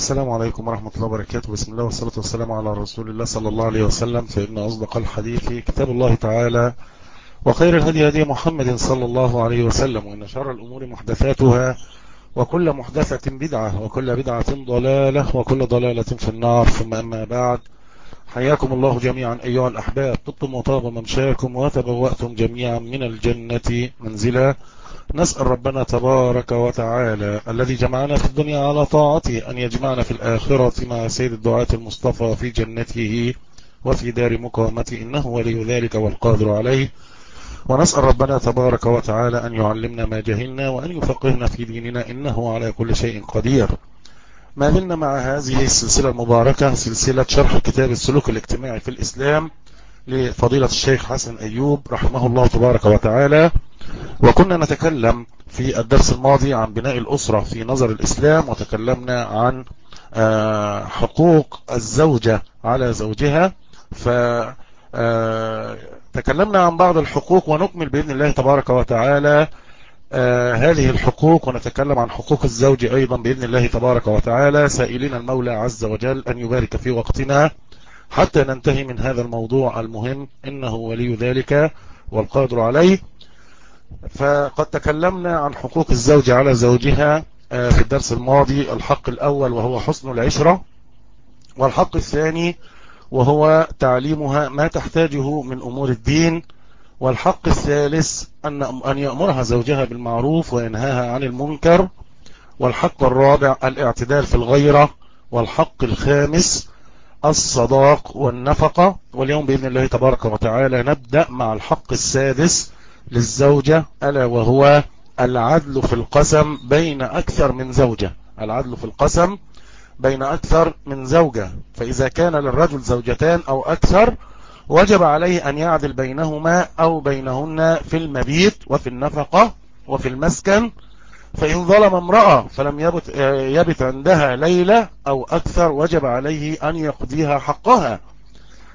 السلام عليكم ورحمة الله وبركاته. بسم الله والصلاة والسلام على رسول الله صلى الله عليه وسلم. فإن أصدق الحديث كتاب الله تعالى وخير الهدي هدي محمد صلى الله عليه وسلم وإن شر الأمور محدثاتها وكل محدثة بدعة وكل بدعة ضلالة وكل ضلالة في النار. ثم أما بعد حياكم الله جميعا أيها الأحباب. طبتم وطاب ممشاكم وتبوأتم جميعا من الجنة منزلا. نسأل ربنا تبارك وتعالى الذي جمعنا في الدنيا على طاعته أن يجمعنا في الآخرة مع سيد الدعاة المصطفى في جنته وفي دار مقامته إنه ولي ذلك والقادر عليه. ونسأل ربنا تبارك وتعالى أن يعلمنا ما جهلنا وأن يفقهنا في ديننا إنه على كل شيء قدير. ما زلنا مع هذه السلسلة المباركة سلسلة شرح كتاب السلوك الاجتماعي في الإسلام لفضيلة الشيخ حسن أيوب رحمه الله تبارك وتعالى. وكنا نتكلم في الدرس الماضي عن بناء الأسرة في نظر الإسلام وتكلمنا عن حقوق الزوجة على زوجها. فتكلمنا عن بعض الحقوق ونكمل بإذن الله تبارك وتعالى هذه الحقوق ونتكلم عن حقوق الزوج أيضا بإذن الله تبارك وتعالى. سائلين المولى عز وجل أن يبارك في وقتنا. حتى ننتهي من هذا الموضوع المهم إنه ولي ذلك والقادر عليه. فقد تكلمنا عن حقوق الزوج على زوجها في الدرس الماضي الحق الأول وهو حسن العشرة والحق الثاني وهو تعليمها ما تحتاجه من أمور الدين والحق الثالث أن أن يأمرها زوجها بالمعروف وينهاها عن المنكر والحق الرابع الاعتدال في الغيرة والحق الخامس الصداق والنفقة واليوم بإذن الله تبارك وتعالى نبدأ مع الحق السادس للزوجة ألا وهو العدل في القسم بين أكثر من زوجة. العدل في القسم بين أكثر من زوجة. فإذا كان للرجل زوجتان أو أكثر وجب عليه أن يعدل بينهما أو بينهن في المبيت وفي النفقة وفي المسكن. فإن ظلم امرأة فلم يبت, يبت عندها ليلة أو أكثر وجب عليه أن يقضيها حقها.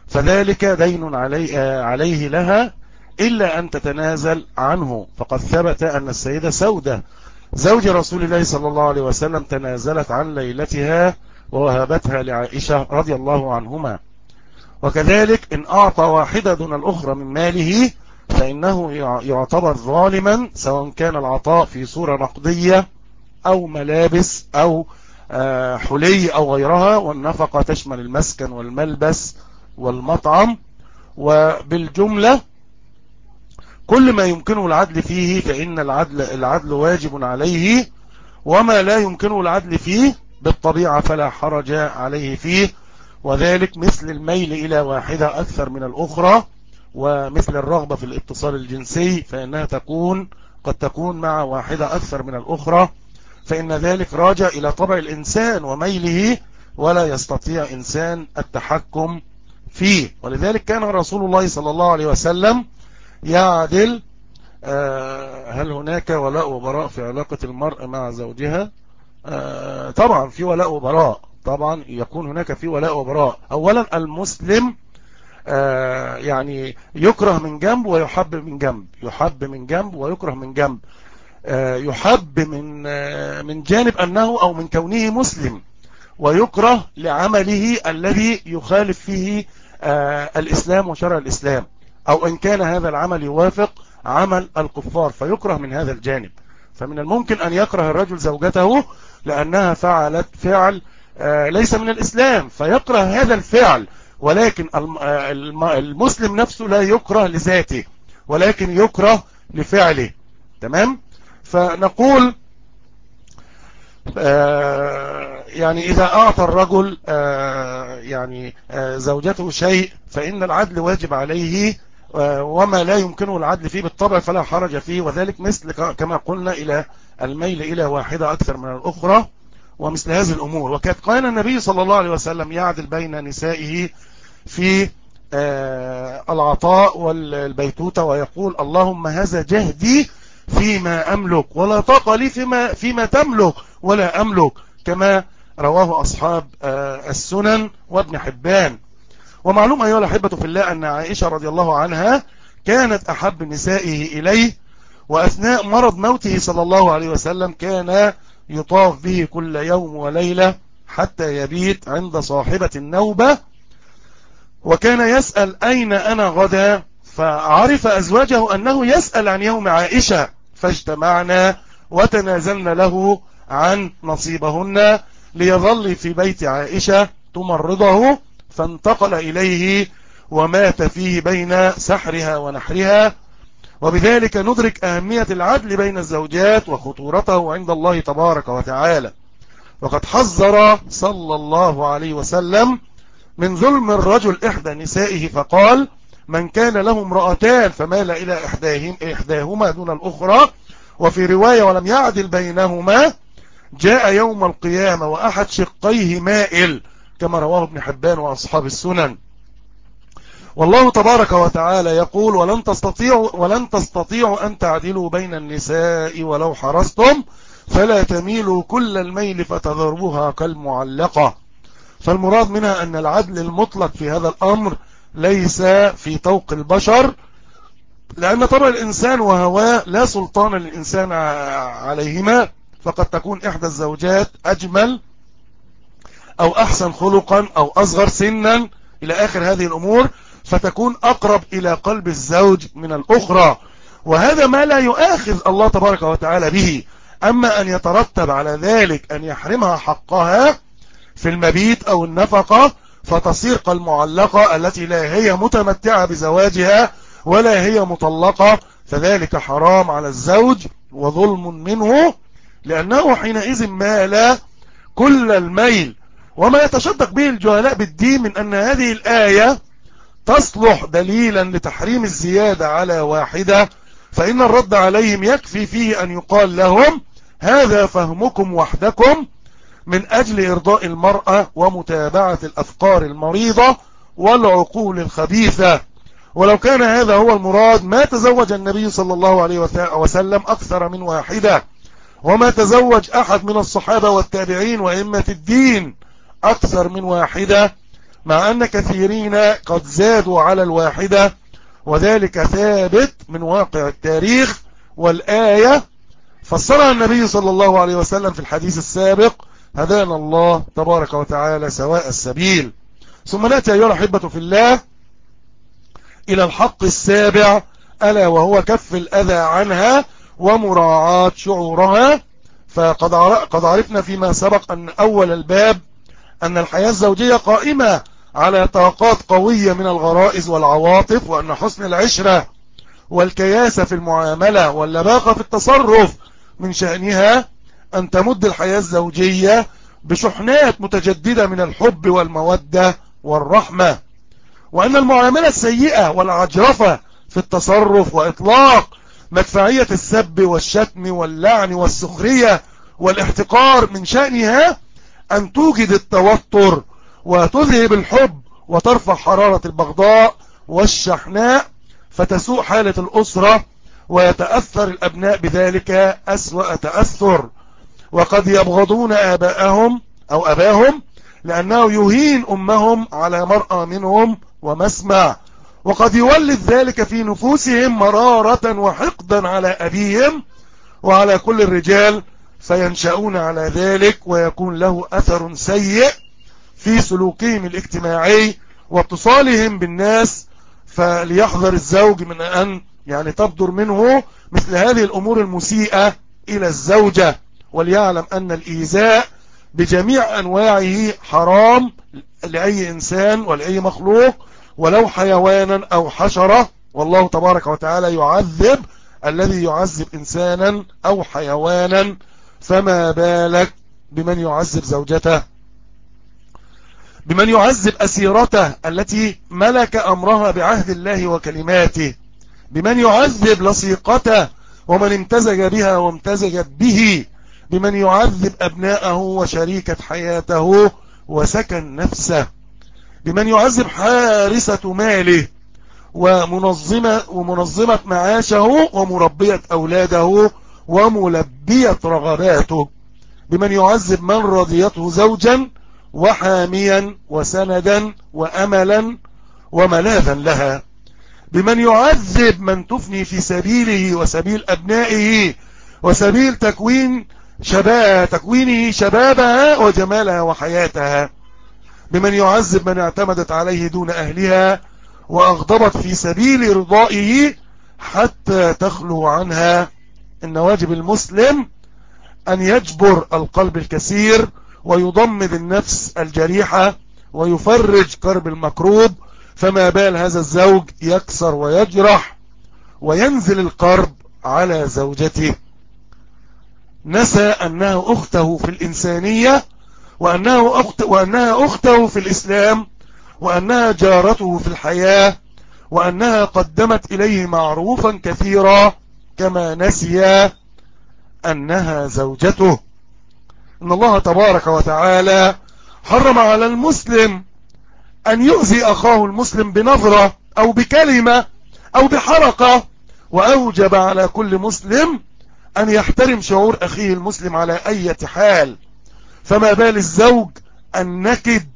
فذلك دين علي عليه لها إلا أن تتنازل عنه. فقد ثبت أن السيدة سودة زوج رسول الله صلى الله عليه وسلم تنازلت عن ليلتها ووهبتها لعائشة رضي الله عنهما. وكذلك إن أعطى واحدة دون الأخرى من ماله فإنه يعتبر ظالما سواء كان العطاء في صورة نقدية أو ملابس أو حلي أو غيرها. والنفقة تشمل المسكن والملبس والمطعم. وبالجملة كل ما يمكنه العدل فيه فإن العدل, العدل واجب عليه وما لا يمكنه العدل فيه بالطبيعة فلا حرج عليه فيه. وذلك مثل الميل إلى واحدة أكثر من الأخرى ومثل الرغبة في الاتصال الجنسي فإنها تكون قد تكون مع واحدة أكثر من الأخرى. فإن ذلك راجع إلى طبع الإنسان وميله ولا يستطيع إنسان التحكم فيه. ولذلك كان رسول الله صلى الله عليه وسلم يعدل هل هناك ولاء وبراء في علاقة المرء مع زوجها؟ طبعا في ولاء وبراء. طبعا يكون هناك في ولاء وبراء. اولا المسلم يعني يكره من جنب ويحب من جنب. يحب من جنب ويكره من جنب. يحب من من جانب أنه أو من كونه مسلم. ويكره لعمله الذي يخالف فيه الإسلام وشرع الإسلام. أو إن كان هذا العمل يوافق عمل الكفار فيكره من هذا الجانب. فمن الممكن أن يكره الرجل زوجته لأنها فعلت فعل ليس من الإسلام فيكره هذا الفعل. ولكن المسلم نفسه لا يكره لذاته ولكن يكره لفعله. تمام؟ فنقول يعني إذا أعطى الرجل يعني زوجته شيء فإن العدل واجب عليه وما لا يمكنه العدل فيه بالطبع فلا حرج فيه وذلك مثل كما قلنا إلى الميل إلى واحدة أكثر من الأخرى ومثل هذه الأمور. وكانت قال النبي صلى الله عليه وسلم يعدل بين نسائه في العطاء والبيتوتة ويقول اللهم هذا جهدي فيما أملك ولا طاقة لي فيما, فيما تملك ولا أملك كما رواه أصحاب السنن وابن حبان. ومعلوم أيها الأحبة في الله أن عائشة رضي الله عنها كانت أحب نسائه إليه وأثناء مرض موته صلى الله عليه وسلم كان يطاف به كل يوم وليلة حتى يبيت عند صاحبة النوبة وكان يسأل أين أنا غدا فعرف أزواجه أنه يسأل عن يوم عائشة فاجتمعنا وتنازلنا له عن نصيبهن ليظل في بيت عائشة تمرضه فانتقل إليه ومات فيه بين سحرها ونحرها. وبذلك ندرك أهمية العدل بين الزوجات وخطورته عند الله تبارك وتعالى. وقد حذر صلى الله عليه وسلم من ظلم الرجل إحدى نسائه فقال من كان له امرأتان فمال إلى إحداهم إحداهما دون الأخرى. وفي رواية ولم يعدل بينهما جاء يوم القيامة وأحد شقيه مائل كما رواه ابن حبان وأصحاب السنن. والله تبارك وتعالى يقول ولن تستطيعوا, ولن تستطيعوا أن تعدلوا بين النساء ولو حرصتم فلا تميلوا كل الميل فتذروها كالمعلقة. فالمراد منها أن العدل المطلق في هذا الأمر ليس في طوق البشر لأن طبع الإنسان وهواه لا سلطان للإنسان عليهما فقد تكون إحدى الزوجات أجمل أو أحسن خلقا أو أصغر سنا إلى آخر هذه الأمور فتكون أقرب إلى قلب الزوج من الأخرى. وهذا ما لا يؤاخذ الله تبارك وتعالى به. أما أن يترتب على ذلك أن يحرمها حقها في المبيت أو النفقة فتصير كالمعلقة التي لا هي متمتعة بزواجها ولا هي مطلقة فذلك حرام على الزوج وظلم منه لأنه حينئذ مال كل الميل. وما يتشدق به الجهلاء بالدين من أن هذه الآية تصلح دليلا لتحريم الزيادة على واحدة فإن الرد عليهم يكفي فيه أن يقال لهم هذا فهمكم وحدكم من أجل إرضاء المرأة ومتابعة الأفكار المريضة والعقول الخبيثة. ولو كان هذا هو المراد ما تزوج النبي صلى الله عليه وسلم أكثر من واحدة وما تزوج أحد من الصحابة والتابعين وإمة الدين. أكثر من واحدة مع أن كثيرين قد زادوا على الواحدة وذلك ثابت من واقع التاريخ والآية. فسرها النبي صلى الله عليه وسلم في الحديث السابق هدانا الله تبارك وتعالى سواء السبيل. ثم نأتي أيها الأحبة في الله إلى الحق السابع ألا وهو كف الأذى عنها ومراعاة شعورها. فقد قد عرفنا فيما سبق أن أول الباب أن الحياة الزوجية قائمة على طاقات قوية من الغرائز والعواطف وأن حسن العشرة والكياسة في المعاملة واللباقة في التصرف من شأنها أن تمد الحياة الزوجية بشحنات متجددة من الحب والمودة والرحمة. وأن المعاملة السيئة والعجرفة في التصرف وإطلاق مدفعية السب والشتم واللعن والسخرية والاحتقار من شأنها أن توجد التوتر وتذهب الحب وترفع حرارة البغضاء والشحناء فتسوء حالة الأسرة ويتأثر الأبناء بذلك أسوأ تأثر. وقد يبغضون آباءهم أو أباهم لأنه يهين أمهم على مرأة منهم ومسمع وقد يولد ذلك في نفوسهم مرارة وحقدا على أبيهم وعلى كل الرجال فينشأون على ذلك ويكون له أثر سيء في سلوكهم الاجتماعي واتصالهم بالناس فليحذر الزوج من أن يعني تبدر منه مثل هذه الأمور المسيئة إلى الزوجة. وليعلم أن الإيذاء بجميع أنواعه حرام لأي إنسان ولأي مخلوق ولو حيوانا أو حشرة. والله تبارك وتعالى يعذب الذي يعذب إنسانا أو حيوانا فما بالك بمن يعذب زوجته؟ بمن يعذب أسيرته التي ملك أمرها بعهد الله وكلماته؟ بمن يعذب لصيقته ومن امتزج بها وامتزجت به؟ بمن يعذب أبناءه وشريكة حياته وسكن نفسه؟ بمن يعذب حارسة ماله ومنظمة, ومنظمة معاشه ومربية أولاده وملبية رغباته بمن يعذب من رضيته زوجا وحاميا وسندا وأملا وملاذا لها بمن يعذب من تفني في سبيله وسبيل أبنائه وسبيل تكوين شباب تكوينه شبابها وجمالها وحياتها بمن يعذب من اعتمدت عليه دون أهلها وأغضبت في سبيل رضائه حتى تخلو عنها إن واجب المسلم أن يجبر القلب الكثير ويضمد النفس الجريحة ويفرج كرب المكروب فما بال هذا الزوج يكسر ويجرح وينزل القرب على زوجته. نسى أنها أخته في الإنسانية وأنه أخت وأنها أخته في الإسلام وأنها جارته في الحياة وأنها قدمت إليه معروفا كثيرا. كما نسي أنها زوجته. إن الله تبارك وتعالى حرم على المسلم أن يؤذي أخاه المسلم بنظرة أو بكلمة أو بحركة وأوجب على كل مسلم أن يحترم شعور أخيه المسلم على أي حال. فما بال الزوج النكد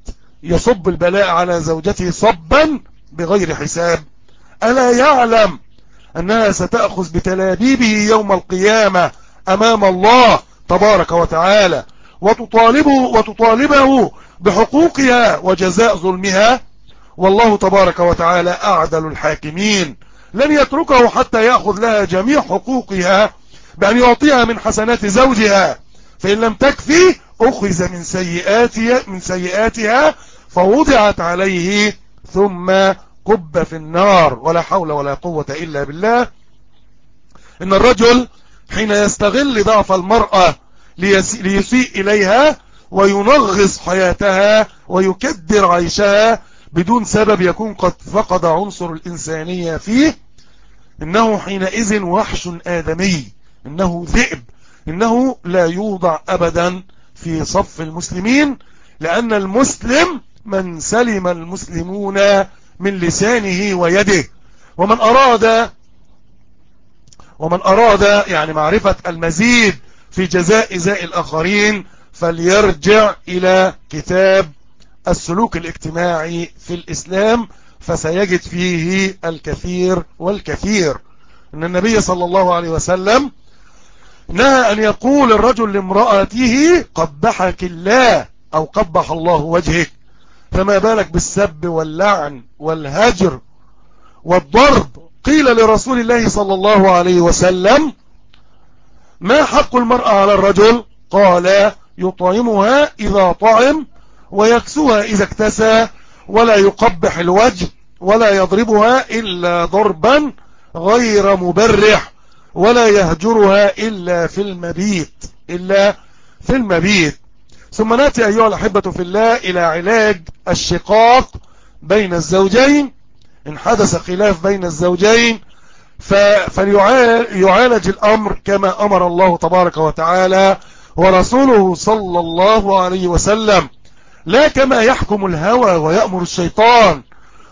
يصب البلاء على زوجته صبا بغير حساب. ألا يعلم أنها ستأخذ بتلابيبه يوم القيامة أمام الله تبارك وتعالى وتطالبه, وتطالبه بحقوقها وجزاء ظلمها. والله تبارك وتعالى أعدل الحاكمين. لن يتركه حتى يأخذ لها جميع حقوقها بأن يعطيها من حسنات زوجها. فإن لم تكفي أخذ من سيئاتها, من سيئاتها فوضعت عليه ثم قب في النار ولا حول ولا قوة إلا بالله إن الرجل حين يستغل ضعف المرأة ليسيء إليها وينغص حياتها ويكدر عيشها بدون سبب يكون قد فقد عنصر الإنسانية فيه إنه حينئذ وحش آدمي إنه ذئب إنه لا يوضع أبدا في صف المسلمين لأن المسلم من سلم المسلمون من لسانه ويده. ومن أراد ومن أراد يعني معرفة المزيد في جزاء إزاء الآخرين فليرجع إلى كتاب السلوك الاجتماعي في الإسلام فسيجد فيه الكثير والكثير. إن النبي صلى الله عليه وسلم نهى أن يقول الرجل لامرأته قبحك الله أو قبح الله وجهك. فما بالك بالسب واللعن والهجر والضرب؟ قيل لرسول الله صلى الله عليه وسلم ما حق المرأة على الرجل؟ قال يطعمها إذا طعم ويكسوها إذا اكتسى ولا يقبح الوجه ولا يضربها إلا ضربا غير مبرح ولا يهجرها إلا في المبيت إلا في المبيت. ثم نأتي أيها الأحبة في الله إلى علاج الشقاق بين الزوجين. إن حدث خلاف بين الزوجين فليعالج الأمر كما أمر الله تبارك وتعالى ورسوله صلى الله عليه وسلم. لا كما يحكم الهوى ويأمر الشيطان.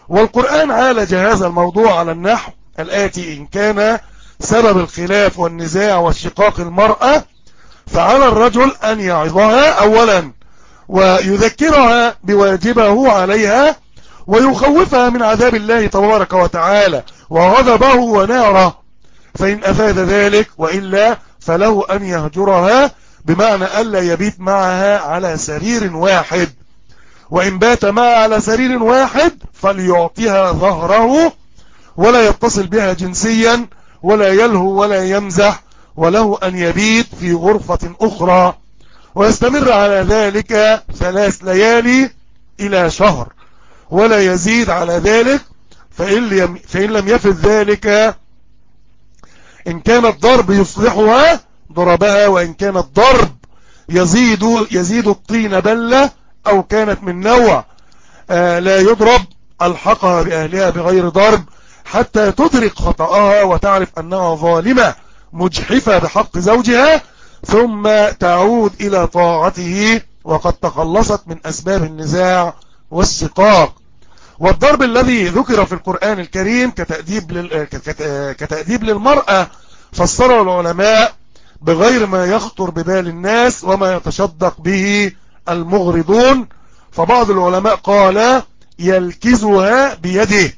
والقرآن عالج هذا الموضوع على النحو الآتي إن كان سبب الخلاف والنزاع والشقاق المرأة فعلى الرجل أن يعظها أولا ويذكرها بواجبه عليها ويخوفها من عذاب الله تبارك وتعالى وغضبه وناره. فإن أفاد ذلك وإلا فله أن يهجرها بمعنى ألا يبيت معها على سرير واحد. وإن بات معها على سرير واحد فليعطيها ظهره ولا يتصل بها جنسيا ولا يلهو ولا يمزح. وله أن يبيت في غرفة أخرى ويستمر على ذلك ثلاث ليالي إلى شهر ولا يزيد على ذلك فإن لم يفد ذلك إن كان الضرب يصلحها ضربها وإن كان الضرب يزيد يزيد الطين بلة أو كانت من نوع آه لا يضرب ألحقها بأهلها بغير ضرب حتى تدرك خطأها وتعرف أنها ظالمة. مجحفة بحق زوجها ثم تعود إلى طاعته وقد تخلصت من أسباب النزاع والشقاق والضرب الذي ذكر في القرآن الكريم كتأديب. كتأديب للمرأة فسره العلماء بغير ما يخطر ببال الناس وما يتشدق به المغرضون فبعض العلماء قال يلكزها بيده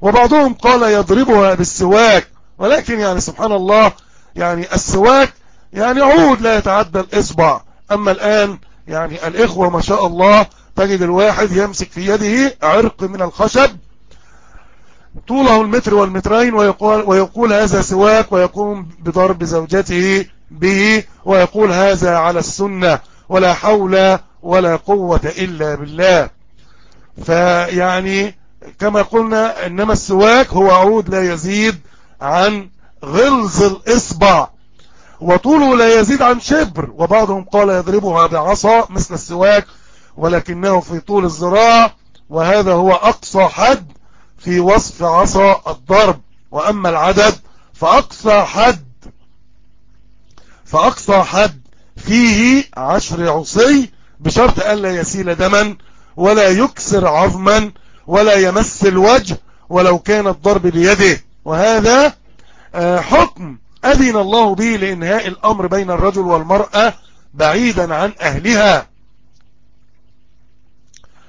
وبعضهم قال يضربها بالسواك ولكن يعني سبحان الله يعني السواك يعني عود لا يتعدى الإصبع. أما الآن يعني الإخوة ما شاء الله تجد الواحد يمسك في يده عرق من الخشب طوله المتر والمترين ويقول, ويقول هذا سواك ويقوم بضرب زوجته به ويقول هذا على السنة ولا حول ولا قوة إلا بالله. فيعني كما قلنا إنما السواك هو عود لا يزيد عن غلظ الإصبع. وطوله لا يزيد عن شبر. وبعضهم قال يضربها بعصا مثل السواك ولكنه في طول الزراع. وهذا هو أقصى حد في وصف عصا الضرب. وأما العدد فأقصى حد فأقصى حد فيه عشر عصي بشرط ألا يسيل دما ولا يكسر عظما ولا يمس الوجه ولو كان الضرب بيده. وهذا حكم أذن الله به لإنهاء الأمر بين الرجل والمرأة بعيدا عن أهلها.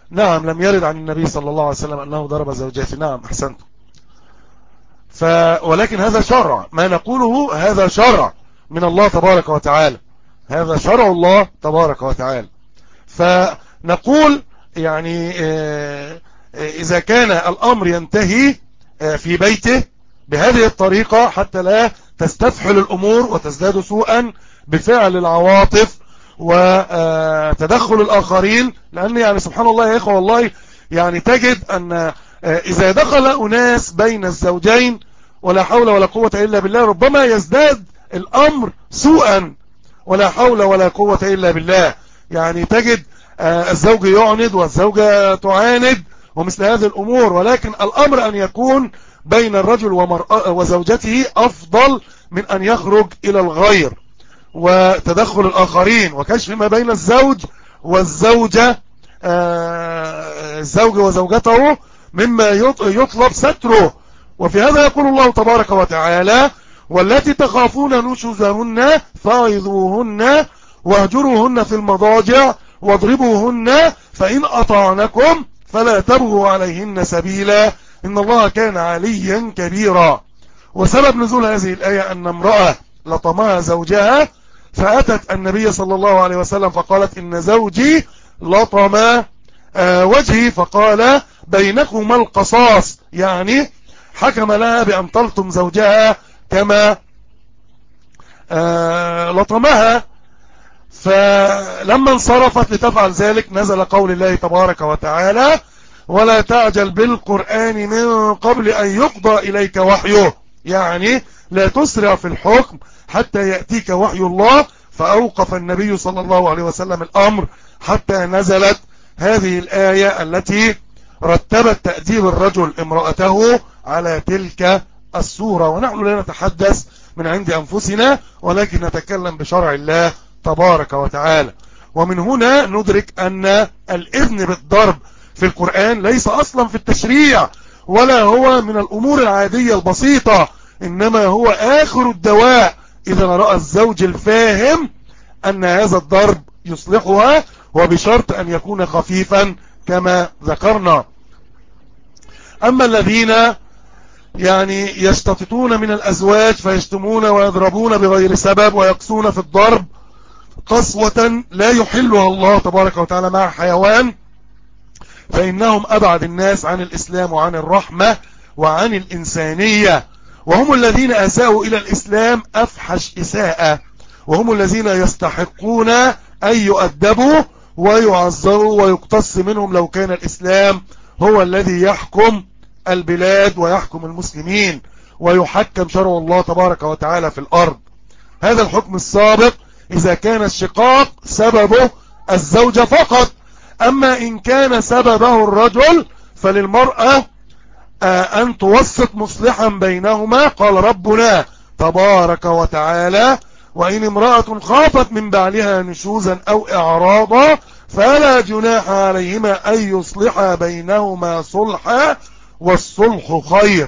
نعم لم يرد عن النبي صلى الله عليه وسلم أنه ضرب زوجاته نعم أحسنت. ف ولكن هذا شرع. ما نقوله هذا شرع من الله تبارك وتعالى. هذا شرع الله تبارك وتعالى. فنقول يعني آه، آه، إذا كان الأمر ينتهي آه، في بيته بهذه الطريقة حتى لا تستفحل الأمور وتزداد سوءا بفعل العواطف وتدخل الآخرين لأن يعني سبحان الله يا إخوة والله يعني تجد أن إذا دخل أناس بين الزوجين ولا حول ولا قوة إلا بالله ربما يزداد الأمر سوءا ولا حول ولا قوة إلا بالله. يعني تجد الزوج يعند والزوجة تعاند ومثل هذه الأمور ولكن الأمر أن يكون بين الرجل وزوجته أفضل من أن يخرج إلى الغير وتدخل الآخرين وكشف ما بين الزوج والزوجة آه، الزوج وزوجته مما يطلب ستره. وفي هذا يقول الله تبارك وتعالى والتي تخافون نشوزهن فايضوهن واهجروهن في المضاجع واضربوهن فإن أطعنكم فلا تبغوا عليهن سبيلا. إن الله كان عليا كبيرا. وسبب نزول هذه الآية أن امرأة لطمها زوجها فأتت النبي صلى الله عليه وسلم فقالت إن زوجي لطم آه، وجهي. فقال بينكما القصاص. يعني حكم لها بأن تلطم زوجها كما آه، لطمها. فلما انصرفت لتفعل ذلك نزل قول الله تبارك وتعالى ولا تعجل بالقرآن من قبل أن يقضى إليك وحيه. يعني لا تسرع في الحكم حتى يأتيك وحي الله. فأوقف النبي صلى الله عليه وسلم الأمر حتى نزلت هذه الآية التي رتبت تأديب الرجل امرأته على تلك السورة ونحن لا نتحدث من عند أنفسنا ولكن نتكلم بشرع الله تبارك وتعالى. ومن هنا ندرك أن الإذن بالضرب في القرآن ليس أصلا في التشريع ولا هو من الأمور العادية البسيطة إنما هو آخر الدواء. إذا رأى الزوج الفاهم أن هذا الضرب يصلحها وبشرط أن يكون خفيفا كما ذكرنا. أما الذين يعني يشتططون من الأزواج فيشتمون ويضربون بغير سبب ويقصون في الضرب قسوة لا يحلها الله تبارك وتعالى مع حيوان فإنهم أبعد الناس عن الإسلام وعن الرحمة وعن الإنسانية. وهم الذين أساءوا إلى الإسلام أفحش إساءة. وهم الذين يستحقون أن يؤدبوا ويعذروا ويقتص منهم لو كان الإسلام هو الذي يحكم البلاد ويحكم المسلمين ويحكم شرع الله تبارك وتعالى في الأرض. هذا الحكم السابق إذا كان الشقاق سببه الزوجة فقط. أما إن كان سببه الرجل فللمرأة آه، أن توسط مصلحا بينهما قال ربنا تبارك وتعالى وإن امرأة خافت من بعلها نشوزا أو إعراضا فلا جناح عليهما أن يصلحا بينهما صلحا والصلح خير.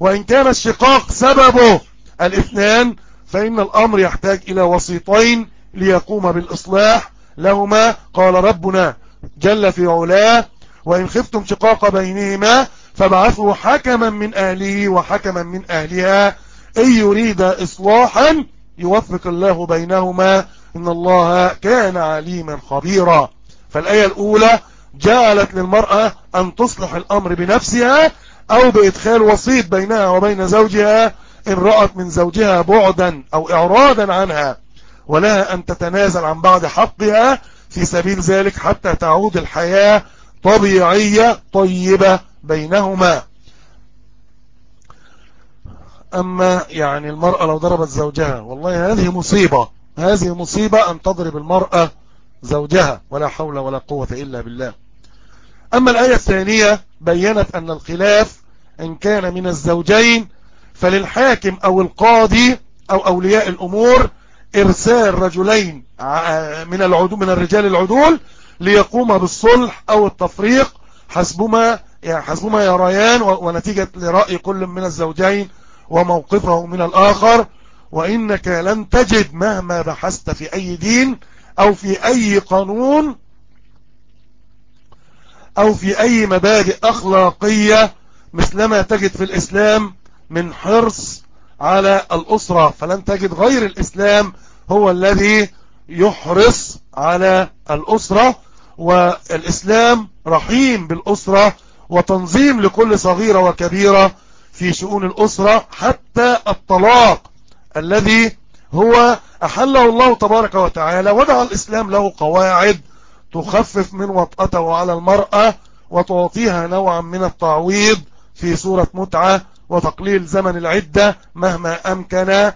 وإن كان الشقاق سببه الاثنان فإن الأمر يحتاج إلى وسيطين ليقوم بالإصلاح لهما قال ربنا جل في علاه وإن خفتم شقاق بينهما فابعثوا حكما من أهله وحكما من أهلها. إن يريد إصلاحا يوفق الله بينهما. إن الله كان عليما خبيرا. فالآية الأولى جعلت للمرأة أن تصلح الأمر بنفسها أو بإدخال وسيط بينها وبين زوجها إن رأت من زوجها بعدا أو إعراضا عنها ولها أن تتنازل عن بعض حقها في سبيل ذلك حتى تعود الحياة طبيعية طيبة بينهما. أما يعني المرأة لو ضربت زوجها والله هذه مصيبة هذه مصيبة أن تضرب المرأة زوجها ولا حول ولا قوة إلا بالله. أما الآية الثانية بينت أن الخلاف إن كان من الزوجين فللحاكم أو القاضي أو أولياء الأمور إرسال رجلين من العدول من الرجال العدول ليقوم بالصلح أو التفريق حسبما يعني حسبما يريان ونتيجة لرأي كل من الزوجين وموقفه من الآخر. وإنك لن تجد مهما بحثت في أي دين أو في أي قانون أو في أي مبادئ أخلاقية مثلما تجد في الإسلام من حرص على الأسرة فلن تجد غير الإسلام هو الذي يحرص على الأسرة والإسلام رحيم بالأسرة وتنظيم لكل صغيرة وكبيرة في شؤون الأسرة حتى الطلاق الذي هو أحله الله تبارك وتعالى. ودع الإسلام له قواعد تخفف من وطأته على المرأة وتعطيها نوعا من التعويض في صورة متعة وتقليل زمن العدة مهما أمكن.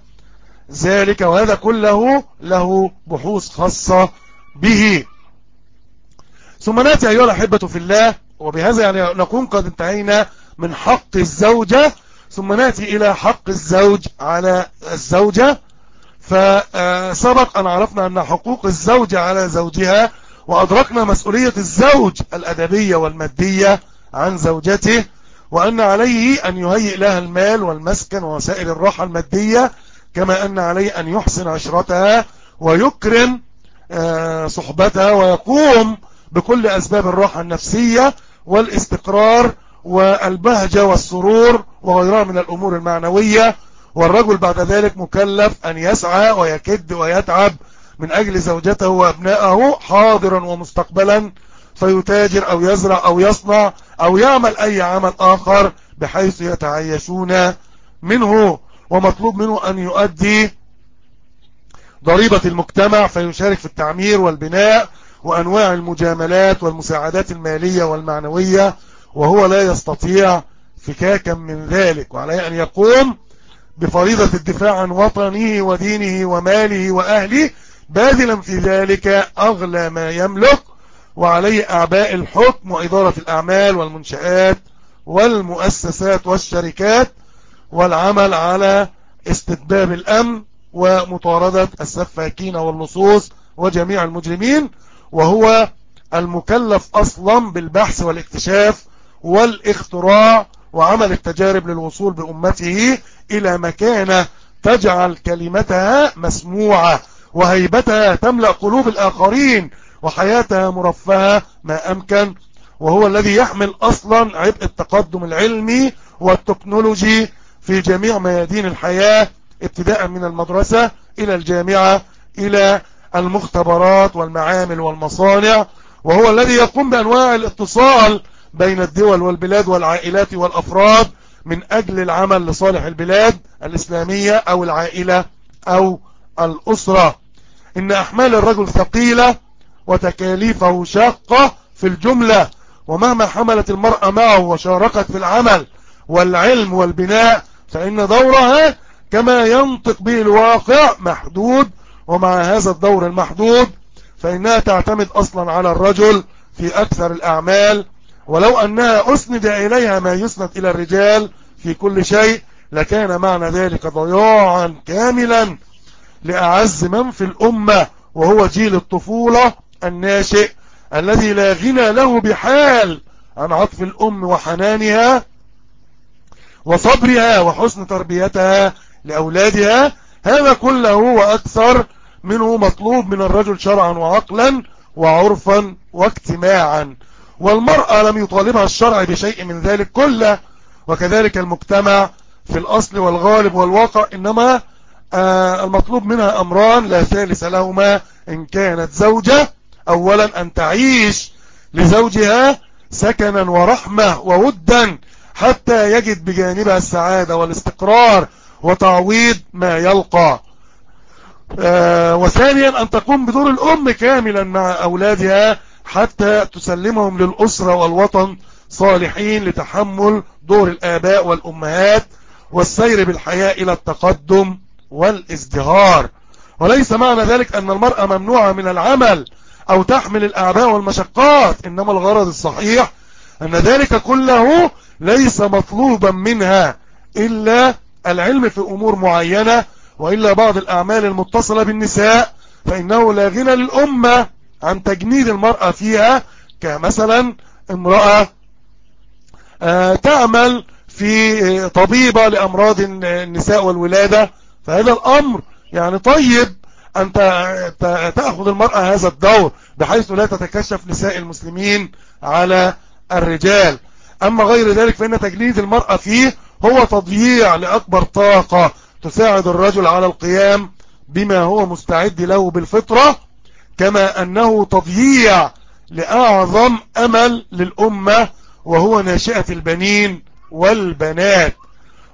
ذلك وهذا كله له بحوث خاصة به. ثم نأتي أيها الأحبة في الله وبهذا يعني نكون قد انتهينا من حق الزوجة ثم نأتي إلى حق الزوج على الزوجة. فسبق أن عرفنا أن حقوق الزوجة على زوجها وأدركنا مسؤولية الزوج الأدبية والمادية عن زوجته. وأن عليه أن يهيئ لها المال والمسكن ووسائل الراحة المادية كما أن عليه أن يحسن عشرتها ويكرم آه، صحبتها ويقوم بكل أسباب الراحة النفسية والاستقرار والبهجة والسرور وغيرها من الأمور المعنوية. والرجل بعد ذلك مكلف أن يسعى ويكد ويتعب من أجل زوجته وأبنائه حاضرا ومستقبلا فيتاجر أو يزرع أو يصنع أو يعمل أي عمل آخر بحيث يتعيشون منه ومطلوب منه أن يؤدي ضريبة المجتمع فيشارك في التعمير والبناء وأنواع المجاملات والمساعدات المالية والمعنوية وهو لا يستطيع فكاكا من ذلك. وعليه أن يقوم بفريضة الدفاع عن وطنه ودينه وماله وأهله باذلا في ذلك أغلى ما يملك وعليه أعباء الحكم وإدارة الأعمال والمنشآت والمؤسسات والشركات والعمل على استتباب الأمن ومطاردة السفاكين واللصوص وجميع المجرمين وهو المكلف أصلا بالبحث والاكتشاف والاختراع وعمل التجارب للوصول بأمته إلى مكانة تجعل كلمتها مسموعة وهيبتها تملأ قلوب الآخرين وحياتها مرفهة ما أمكن وهو الذي يحمل أصلا عبء التقدم العلمي والتكنولوجي في جميع ميادين الحياة ابتداء من المدرسة إلى الجامعة إلى المختبرات والمعامل والمصانع وهو الذي يقوم بأنواع الاتصال بين الدول والبلاد والعائلات والأفراد من أجل العمل لصالح البلاد الإسلامية أو العائلة أو الأسرة. إن أحمال الرجل ثقيلة وتكاليفه شاقة في الجملة. ومهما حملت المرأة معه وشاركت في العمل والعلم والبناء فإن دورها كما ينطق به الواقع محدود. ومع هذا الدور المحدود فإنها تعتمد أصلا على الرجل في أكثر الأعمال. ولو أنها أسند إليها ما يسند إلى الرجال في كل شيء لكان معنى ذلك ضياعا كاملا لأعز من في الأمة وهو جيل الطفولة الناشئ الذي لا غنى له بحال عن عطف الأم وحنانها وصبرها وحسن تربيتها لأولادها هذا كله وأكثر منه مطلوب من الرجل شرعا وعقلا وعرفا واجتماعا. والمرأة لم يطالبها الشرع بشيء من ذلك كله وكذلك المجتمع في الأصل والغالب والواقع إنما آه، المطلوب منها أمران لا ثالث لهما إن كانت زوجة أولا أن تعيش لزوجها سكنا ورحمة وودا حتى يجد بجانبها السعادة والاستقرار وتعويض ما يلقى. آه، وثانيا أن تقوم بدور الأم كاملا مع أولادها حتى تسلمهم للأسرة والوطن صالحين لتحمل دور الآباء والأمهات والسير بالحياة إلى التقدم والازدهار. وليس معنى ذلك أن المرأة ممنوعة من العمل أو تحمل الأعباء والمشقات. إنما الغرض الصحيح أن ذلك كله ليس مطلوبا منها إلا العلم في أمور معينة وإلا بعض الأعمال المتصلة بالنساء فإنه لا غنى للأمة عن تجنيد المرأة فيها كمثلا امرأة آه، تعمل في طبيبة لأمراض النساء والولادة. فهذا الأمر يعني طيب أن تأخذ المرأة هذا الدور بحيث لا تتكشف نساء المسلمين على الرجال. أما غير ذلك فإن تجنيد المرأة فيه هو تضييع لأكبر طاقة تساعد الرجل على القيام بما هو مستعد له بالفطرة كما أنه تضييع لأعظم أمل للأمة وهو ناشئة البنين والبنات.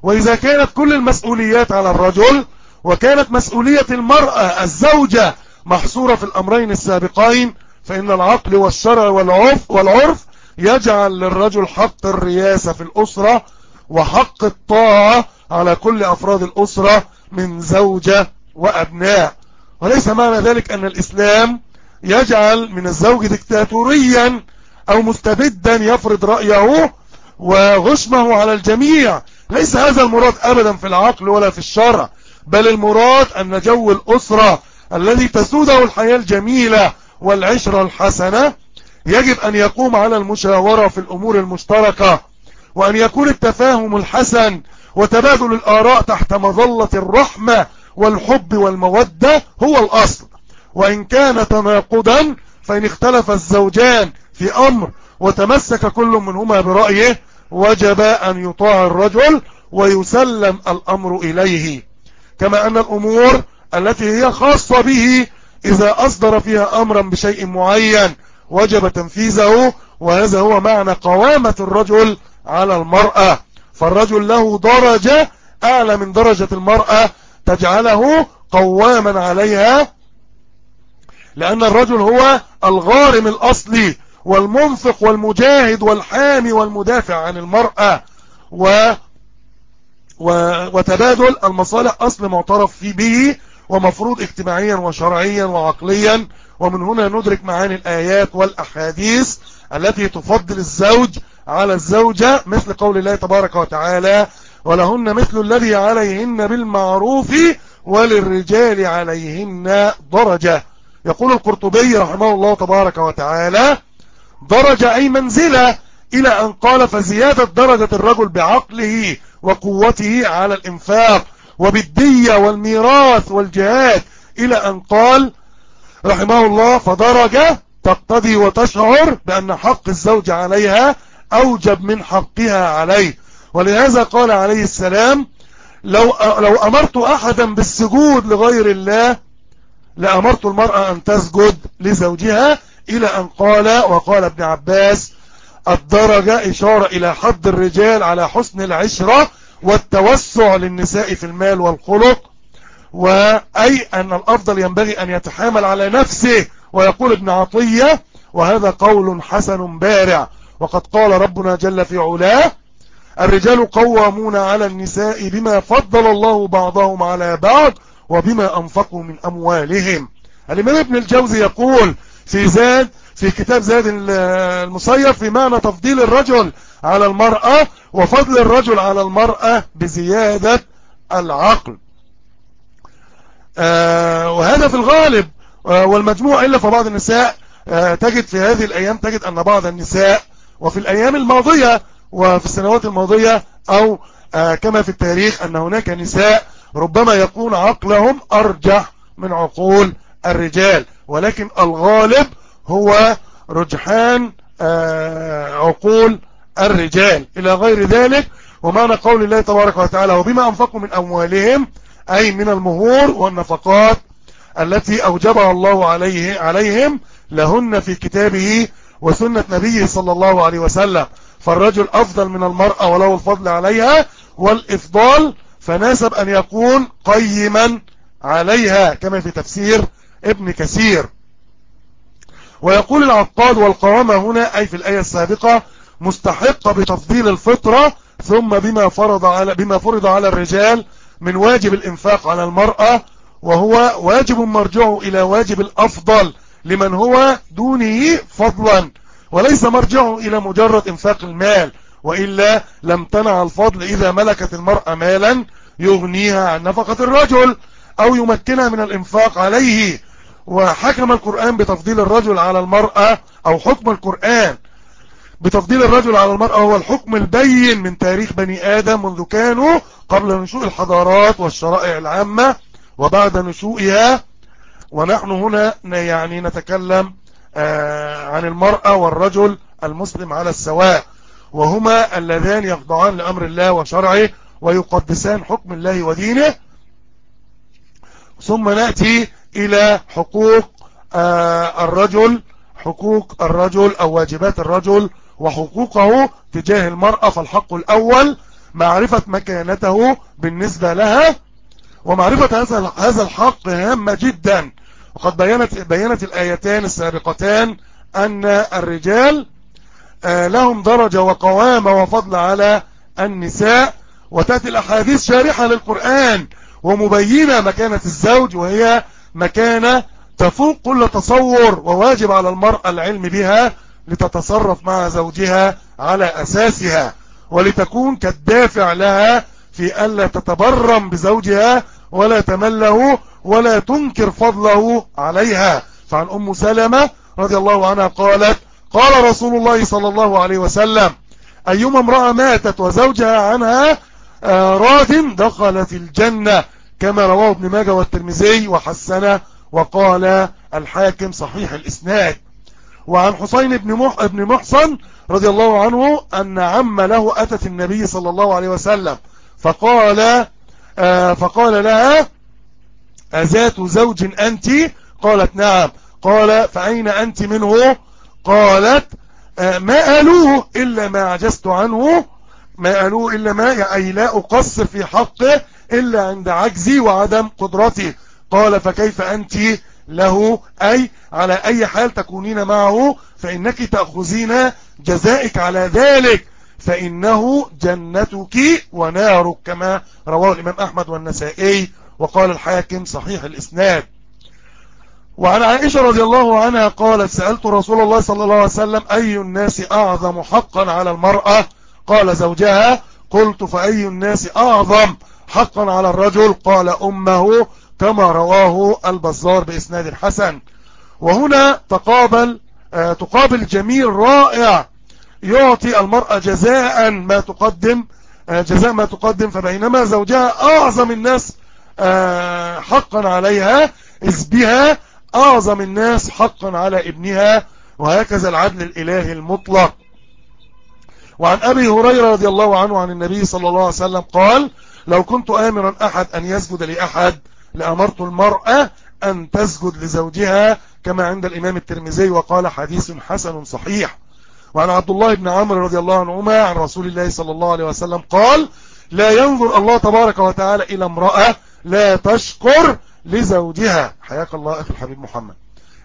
وإذا كانت كل المسؤوليات على الرجل وكانت مسؤولية المرأة الزوجة محصورة في الأمرين السابقين فإن العقل والشرع والعرف, والعرف يجعل للرجل حق الرياسة في الأسرة وحق الطاعة على كل أفراد الأسرة من زوجة وأبناء. وليس معنى ذلك أن الإسلام يجعل من الزوج دكتاتوريا أو مستبدا يفرض رأيه وغشمه على الجميع. ليس هذا المراد أبدا في العقل ولا في الشرع. بل المراد أن جو الأسرة الذي تسوده الحياة الجميلة والعشرة الحسنة يجب أن يقوم على المشاورة في الأمور المشتركة وأن يكون التفاهم الحسن وتبادل الآراء تحت مظلة الرحمة والحب والمودة هو الأصل. وإن كان تناقضا فإن اختلف الزوجان في أمر وتمسك كل منهما برأيه وجب أن يطاع الرجل ويسلم الأمر إليه. كما أن الأمور التي هي خاصة به إذا أصدر فيها أمرا بشيء معين وجب تنفيذه وهذا هو معنى قوامة الرجل على المرأة. فالرجل له درجة أعلى من درجة المرأة تجعله قواما عليها لأن الرجل هو الغارم الأصلي والمنفق والمجاهد والحامي والمدافع عن المرأة وتبادل المصالح أصل معترف فيه به ومفروض اجتماعيا وشرعيا وعقليا. ومن هنا ندرك معاني الآيات والأحاديث التي تفضل الزوج على الزوجة مثل قول الله تبارك وتعالى ولهن مثل الذي عليهن بالمعروف وللرجال عليهن درجة يقول القرطبي رحمه الله تبارك وتعالى درجة أي منزلة إلى أن قال فزيادة درجة الرجل بعقله وقوته على الإنفاق وبالدية والميراث والجهاد إلى أن قال رحمه الله فدرجة تقتضي وتشعر بأن حق الزوج عليها أوجب من حقها عليه. ولهذا قال عليه السلام لو, لو أمرت أحدا بالسجود لغير الله لأمرت المرأة أن تسجد لزوجها. إلى أن قال وقال ابن عباس الدرجة إشارة إلى حد الرجال على حسن العشرة والتوسع للنساء في المال والخلق وأي أن الأفضل ينبغي أن يتحامل على نفسه ويقول ابن عطية وهذا قول حسن بارع. وقد قال ربنا جل في علاه الرجال قوامون على النساء بما فضل الله بعضهم على بعض وبما أنفقوا من أموالهم. الإمام ابن الجوزي يقول في زاد في كتاب زاد المصير في معنى تفضيل الرجل على المرأة وفضل الرجل على المرأة بزيادة العقل. آه وهذا في الغالب آه والمجموع إلا فبعض النساء آه تجد في هذه الأيام تجد أن بعض النساء وفي الأيام الماضية وفي السنوات الماضية أو كما في التاريخ أن هناك نساء ربما يكون عقلهم أرجح من عقول الرجال. ولكن الغالب هو رجحان آه عقول الرجال. إلى غير ذلك ومعنى قول الله تبارك وتعالى وبما أنفقوا من أموالهم أي من المهور والنفقات التي أوجبها الله عليه عليهم لهن في كتابه وسنة نبيه صلى الله عليه وسلم. فالرجل أفضل من المرأة وله الفضل عليها والإفضال فناسب أن يكون قيما عليها. كما في تفسير ابن كثير. ويقول العقاد والقوامة هنا أي في الآية السابقة مستحقة بتفضيل الفطرة ثم بما فرض على بما فرض على الرجال من واجب الإنفاق على المرأة وهو واجب مرجعه إلى واجب الأفضل لمن هو دونه فضلا وليس مرجعه إلى مجرد إنفاق المال وإلا لم تنع الفضل إذا ملكت المرأة مالا يغنيها عن نفقة الرجل أو يمكنها من الإنفاق عليه. وحكم القرآن بتفضيل الرجل على المرأة أو حكم القرآن بتفضيل الرجل على المرأة هو الحكم البين من تاريخ بني آدم منذ كانوا قبل نشوء الحضارات والشرائع العامة وبعد نشوئها. ونحن هنا يعني نتكلم آه، عن المرأة والرجل المسلم على السواء. وهما اللذان يخضعان لأمر الله وشرعه ويقدسان حكم الله ودينه. ثم نأتي إلى حقوق آه، الرجل حقوق الرجل أو واجبات الرجل وحقوقه تجاه المرأة فالحق الأول معرفة مكانته بالنسبة لها ومعرفة هذا الحق هامة جدا. وقد بينت, بينت الآيتان السابقتان أن الرجال آه، لهم درجة وقوامة وفضل على النساء وتأتي الأحاديث شارحة للقرآن ومبينة مكانة الزوج وهي مكانة تفوق كل تصور وواجب على المرأة العلم بها لتتصرف مع زوجها على أساسها ولتكون كالدافع لها في ألا تتبرم بزوجها ولا تمله ولا تنكر فضله عليها. فعن أم سلمة رضي الله عنها قالت قال رسول الله صلى الله عليه وسلم أيما امرأة ماتت وزوجها عنها آه، راد دخلت الجنة. كما رواه ابن ماجه والترمذي وحسنه وقال الحاكم صحيح الإسناد. وعن حسين بن ابن محصن رضي الله عنه أن عم له أتت النبي صلى الله عليه وسلم فقال آه، فقال لها أذات زوج أنت؟ قالت نعم. قال فأين أنت منه؟ قالت آه، ما ألوه إلا ما عجزت عنه ما ألوه إلا ما يعني لا أقصر في حقه إلا عند عجزي وعدم قدرتي قال فكيف أنت له؟ أي على أي حال تكونين معه؟ فإنك تأخذين جزائك على ذلك. فإنه جنتك ونارك. كما رواه الإمام أحمد والنسائي وقال الحاكم صحيح الإسناد. وعن عائشة رضي الله عنها قالت سألت رسول الله صلى الله عليه وسلم أي الناس أعظم حقا على المرأة؟ قال زوجها قلت فأي الناس أعظم؟ حقا على الرجل قال أمه كما رواه البزار بإسناد حسن. وهنا تقابل آه تقابل جميل رائع يعطي المرأة جزاء ما تقدم آه جزاء ما تقدم فبينما زوجها أعظم الناس آه حقا عليها إذ بها أعظم الناس حقا على ابنها وهكذا العدل الإلهي المطلق. وعن أبي هريرة رضي الله عنه عن النبي صلى الله عليه وسلم قال لو كنت آمرا أحد أن يسجد لأحد لأمرت المرأة أن تسجد لزوجها كما عند الإمام الترمذي وقال حديث حسن صحيح. وعن عبد الله بن عمرو رضي الله عنهما عن رسول الله صلى الله عليه وسلم قال لا ينظر الله تبارك وتعالى إلى امرأة لا تشكر لزوجها. حياك الله أخي الحبيب محمد.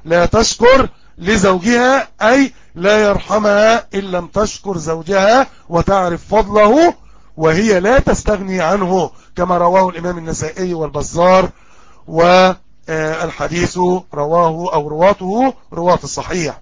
لا تشكر لزوجها أي لا يرحمها إن لم تشكر زوجها وتعرف فضله وهي لا تستغني عنه كما رواه الإمام النسائي والبزار والحديث رواه أو رواته رواة الصحيح.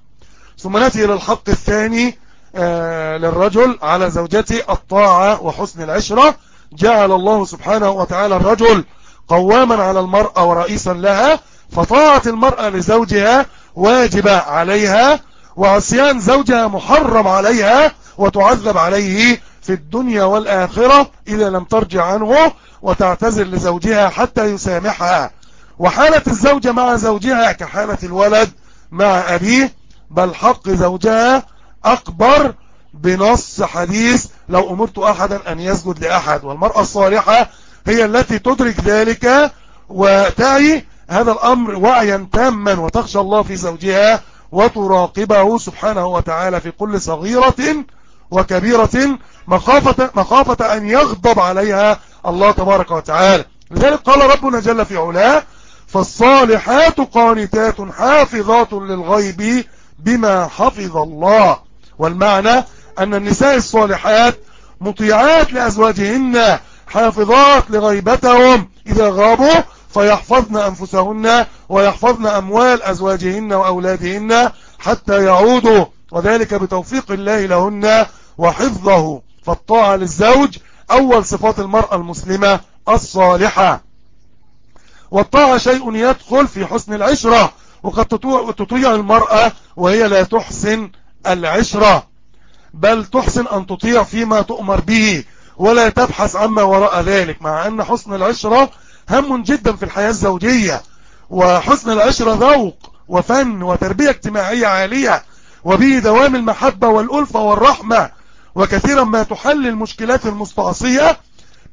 ثم نأتي إلى الحق الثاني آه، للرجل على زوجته الطاعة وحسن العشرة. جعل الله سبحانه وتعالى الرجل قواما على المرأة ورئيسا لها فطاعة المرأة لزوجها واجبة عليها وعصيان زوجها محرم عليها وتعذب عليه في الدنيا والآخرة إذا لم ترجع عنه وتعتذر لزوجها حتى يسامحها. وحالة الزوجة مع زوجها كحالة الولد مع أبيه بل حق زوجها أكبر بنص حديث لو أمرت أحدا أن يسجد لأحد. والمرأة الصالحة هي التي تدرك ذلك وتعي هذا الأمر وعيا تاما وتخشى الله في زوجها وتراقبه سبحانه وتعالى في كل صغيرة وكبيرة مخافة, مخافة أن يغضب عليها الله تبارك وتعالى. لذلك قال ربنا جل في علاه فالصالحات قانتات حافظات للغيب بما حفظ الله. والمعنى أن النساء الصالحات مطيعات لأزواجهن حافظات لغيبتهم. إذا غابوا فيحفظن أنفسهن ويحفظن أموال أزواجهن وأولادهن حتى يعودوا وذلك بتوفيق الله لهن وحفظه. فالطاعة للزوج أول صفات المرأة المسلمة الصالحة. والطاعة شيء يدخل في حسن العشرة وقد تطيع المرأة وهي لا تحسن العشرة. بل تحسن أن تطيع فيما تؤمر به ولا تبحث عما وراء ذلك مع أن حسن العشرة هم جدا في الحياة الزوجية. وحسن العشرة ذوق وفن وتربية اجتماعية عالية وبه دوام المحبة والألفة والرحمة. وكثيرا ما تحل المشكلات المستعصية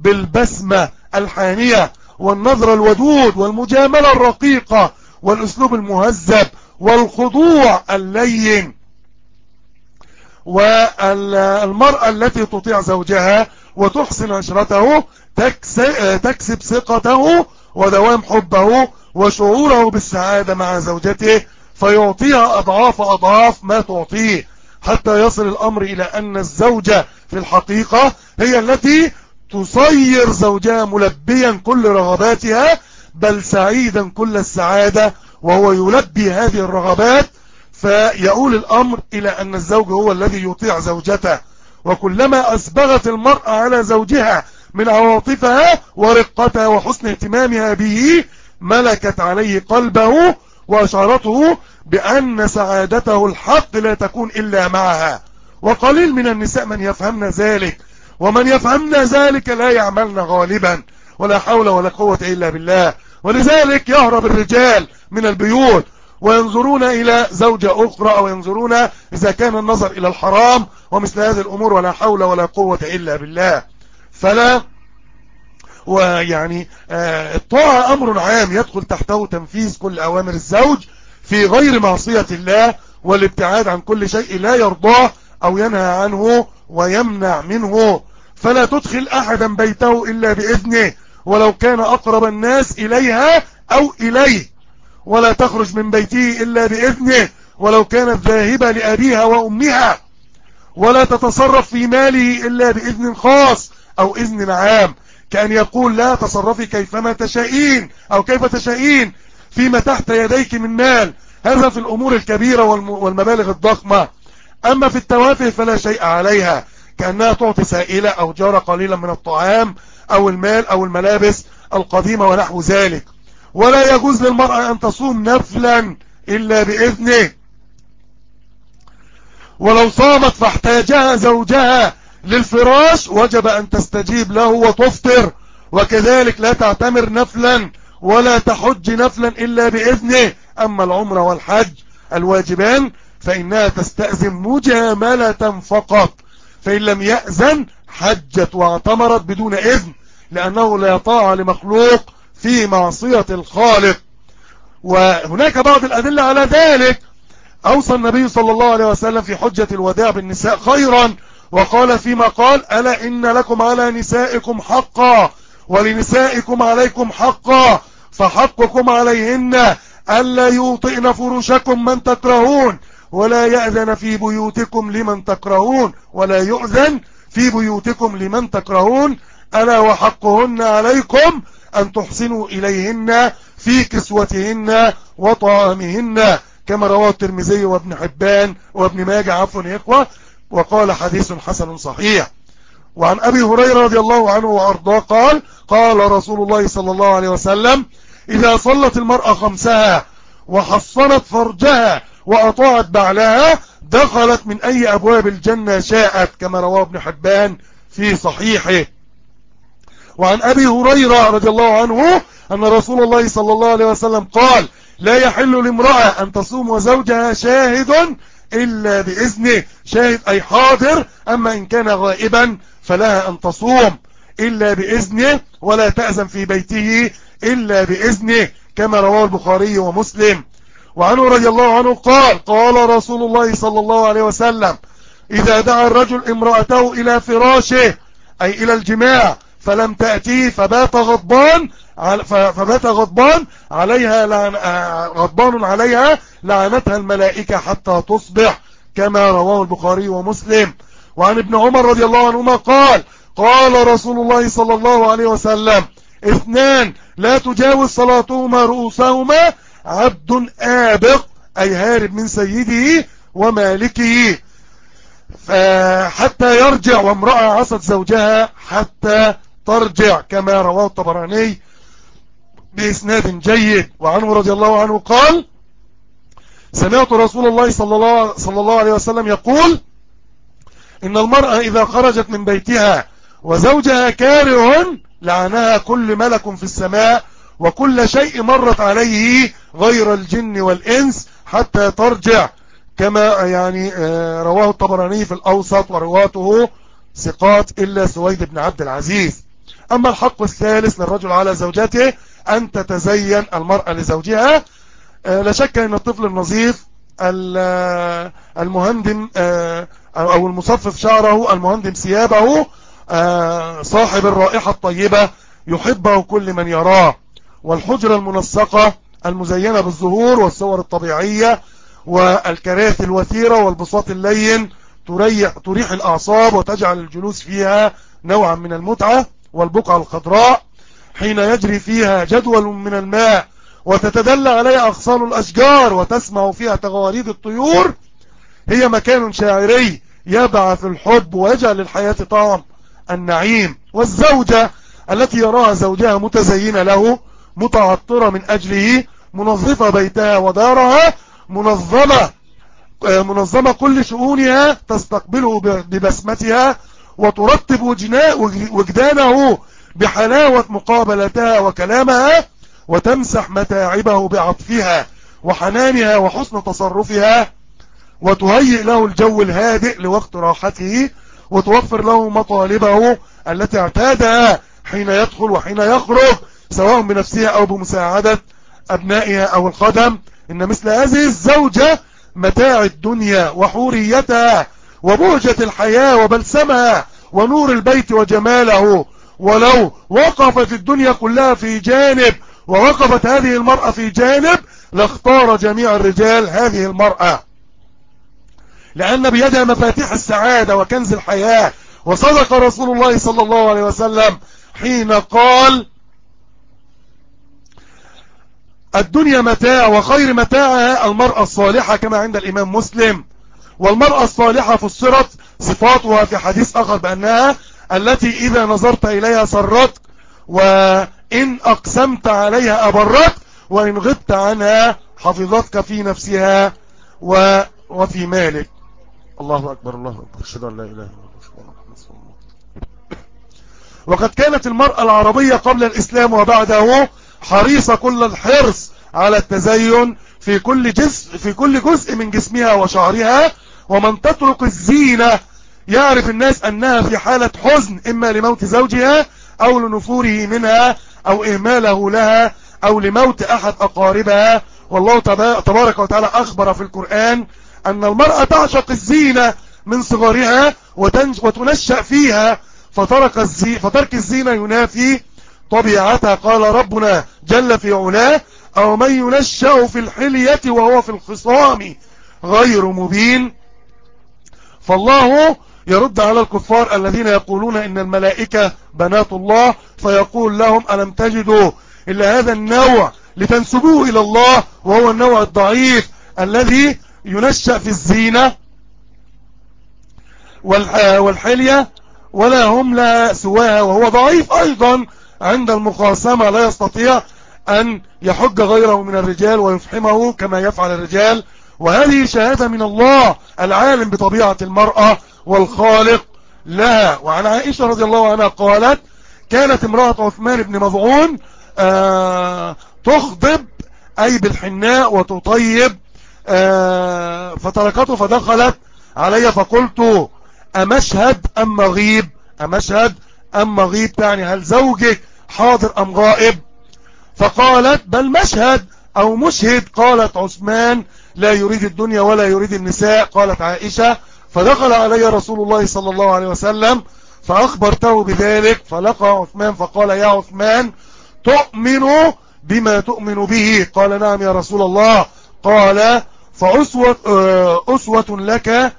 بالبسمة الحانية والنظر الودود والمجاملة الرقيقة والأسلوب المهذب والخضوع اللين والمرأة التي تطيع زوجها وتحسن عشرته تكسب ثقته ودوام حبه وشعوره بالسعادة مع زوجته فيعطيها أضعاف أضعاف ما تعطيه. حتى يصل الأمر إلى أن الزوجة في الحقيقة هي التي تصير زوجها ملبيا كل رغباتها بل سعيدا كل السعادة وهو يلبي هذه الرغبات. فيقول الأمر إلى أن الزوج هو الذي يطيع زوجته. وكلما أسبغت المرأة على زوجها من عواطفها ورقتها وحسن اهتمامها به ملكت عليه قلبه وأشعرته بأن سعادته الحق لا تكون إلا معها. وقليل من النساء من يفهمن ذلك ومن يفهمن ذلك لا يعملن غالبا ولا حول ولا قوة إلا بالله. ولذلك يهرب الرجال من البيوت وينظرون إلى زوجة أخرى أو ينظرون إذا كان النظر إلى الحرام ومثل هذه الأمور ولا حول ولا قوة إلا بالله. فلا ويعني آه، الطاعة أمر عام يدخل تحته تنفيذ كل أوامر الزوج في غير معصية الله والابتعاد عن كل شيء لا يرضاه أو ينهى عنه ويمنع منه. فلا تدخل أحدا بيته إلا بإذنه ولو كان أقرب الناس إليها أو إليه. ولا تخرج من بيته إلا بإذنه ولو كانت ذاهبة لأبيها وأمها. ولا تتصرف في ماله إلا بإذن خاص أو إذن عام. كأن يقول لا تصرفي كيفما تشائين أو كيف تشائين فيما تحت يديك من مال. هذا في الأمور الكبيرة والمبالغ الضخمة. أما في التوافه فلا شيء عليها. كأنها تعطي سائلة أو جارة قليلا من الطعام أو المال أو الملابس القديمة ونحو ذلك. ولا يجوز للمرأة أن تصوم نفلا إلا بإذنه. ولو صامت فاحتاجها زوجها للفراش وجب أن تستجيب له وتفطر. وكذلك لا تعتمر نفلا ولا تحج نفلا إلا بإذنه. أما العمر والحج الواجبان فإنها تستأذن مجاملة فقط. فإن لم يأذن حجت واعتمرت بدون إذن لأنه لا طاعة لمخلوق في معصية الخالق. وهناك بعض الأدلة على ذلك. أوصى النبي صلى الله عليه وسلم في حجة الوداع بالنساء خيرا وقال فيما قال ألا إن لكم على نسائكم حقا ولنسائكم عليكم حقا فحقكم عليهن ألا يوطئن فرشكم من تكرهون ولا يأذن في بيوتكم لمن تكرهون ولا يؤذن في بيوتكم لمن تكرهون ألا وحقهن عليكم أن تحسنوا إليهن في كسوتهن وطعامهن كما رواه الترمذي وابن حبان وابن ماجه. عفوا يا إخوة. وقال حديث حسن صحيح. وعن أبي هريرة رضي الله عنه وأرضاه قال قال رسول الله صلى الله عليه وسلم إذا صلت المرأة خمسها وحصنت فرجها وأطاعت بعلها دخلت من أي أبواب الجنة شاءت كما رواه ابن حبان في صحيحه. وعن أبي هريرة رضي الله عنه أن رسول الله صلى الله عليه وسلم قال لا يحل لامرأة أن تصوم وزوجها شاهد إلا بإذنه شاهد أي حاضر أما إن كان غائبا فلها أن تصوم. إلا بإذنه ولا تأذن في بيته إلا بإذنه كما رواه البخاري ومسلم. وعنه رضي الله عنه قال قال رسول الله صلى الله عليه وسلم إذا دعا الرجل امرأته إلى فراشه أي إلى الجماع فلم تأتيه فبات غضبان فبات غضبان عليها لعن غضبان عليها لعنتها الملائكة حتى تصبح كما رواه البخاري ومسلم. وعن ابن عمر رضي الله عنهما قال قال رسول الله صلى الله عليه وسلم اثنان لا تجاوز صلاتهما رؤوسهما عبد آبق أي هارب من سيده ومالكه. حتى يرجع وامرأة عصت زوجها حتى ترجع كما رواه الطبراني بإسناد جيد. وعنه رضي الله عنه قال سمعت رسول الله صلى الله, صلى الله عليه وسلم يقول إن المرأة إذا خرجت من بيتها وزوجها كاره لعنها كل ملك في السماء وكل شيء مرت عليه غير الجن والإنس حتى ترجع. كما يعني آه، رواه الطبراني في الأوسط ورواته ثقات إلا سويد بن عبد العزيز. أما الحق الثالث للرجل على زوجته أن تتزين المرأة لزوجها. آه، لا شك أن الطفل النظيف آه، المهندم أو المصفف شعره المهندم ثيابه صاحب الرائحة الطيبة يحبه كل من يراه. والحجرة المنسقة المزينة بالزهور والصور الطبيعية والكراسي الوثيرة والبساط اللين تريح, تريح الأعصاب وتجعل الجلوس فيها نوعا من المتعة والبقعة الخضراء. حين يجري فيها جدول من الماء وتتدلى عليها أغصان الأشجار وتسمع فيها تغاريد الطيور هي مكان شاعري يبعث الحب ويجعل للحياة طعم النعيم. والزوجة التي يراها زوجها متزينة له متعطرة من أجله منظفة بيتها ودارها منظمة آه، منظمة كل شؤونها تستقبله ببسمتها وترتب وجدانه بحلاوة مقابلتها وكلامها وتمسح متاعبه بعطفها وحنانها وحسن تصرفها وتهيئ له الجو الهادئ لوقت راحته وتوفر له مطالبه التي اعتادها حين يدخل وحين يخرج سواء بنفسها أو بمساعدة أبنائها أو الخدم. إن مثل هذه الزوجة متاع الدنيا وحوريتها وبهجة الحياة وبلسمها ونور البيت وجماله ولو وقفت الدنيا كلها في جانب ووقفت هذه المرأة في جانب لاختار جميع الرجال هذه المرأة. لأن بيدها مفاتيح السعادة وكنز الحياة. وصدق رسول الله صلى الله عليه وسلم حين قال الدنيا متاع وخير متاعها المرأة الصالحة كما عند الإمام مسلم. والمرأة الصالحة فسرت صفاتها في حديث آخر بأنها التي إذا نظرت إليها سرت وإن أقسمت عليها أبرت وإن غبت عنها حفظتك في نفسها وفي مالك. الله أكبر الله أكبر. أشهد أن لا إله إلا الله. وقد كانت المرأة العربية قبل الإسلام وبعده حريصة كل الحرص على التزين في كل جزء في كل جزء من جسمها وشعرها ومن تترك الزينة يعرف الناس أنها في حالة حزن إما لموت زوجها أو لنفوره منها أو إهماله لها أو لموت أحد أقاربها. والله تبارك وتعالى أخبر في القرآن أن المرأة تعشق الزينة من صغرها وتنشأ فيها فترك, الزي فترك الزينة ينافي طبيعتها. قال ربنا جل في علاه أو من ينشأ في الحلية وهو في الخصام غير مبين. فالله يرد على الكفار الذين يقولون إن الملائكة بنات الله فيقول لهم ألم تجدوا إلا هذا النوع لتنسبوه إلى الله وهو النوع الضعيف الذي ينشأ في الزينة والحلية ولا هم لا سواها وهو ضعيف أيضا عند المخاصمة لا يستطيع أن يحج غيره من الرجال ويفحمه كما يفعل الرجال. وهذه شهادة من الله العالم بطبيعة المرأة والخالق. لها وعن عائشة رضي الله عنها قالت كانت امرأة عثمان بن مضعون آه تخضب أي بالحناء وتطيب آه فتركته فدخلت علي فقلت أمشهد أم مغيب؟ أمشهد أم مغيب تعني هل زوجك حاضر أم غائب؟ فقالت بل مشهد أو مشهد قالت عثمان. لا يريد الدنيا ولا يريد النساء قالت عائشة فدخل علي رسول الله صلى الله عليه وسلم فأخبرته بذلك فلقى عثمان فقال يا عثمان تؤمن بما تؤمن به؟ قال نعم يا رسول الله. قال فأسوة أسوة لك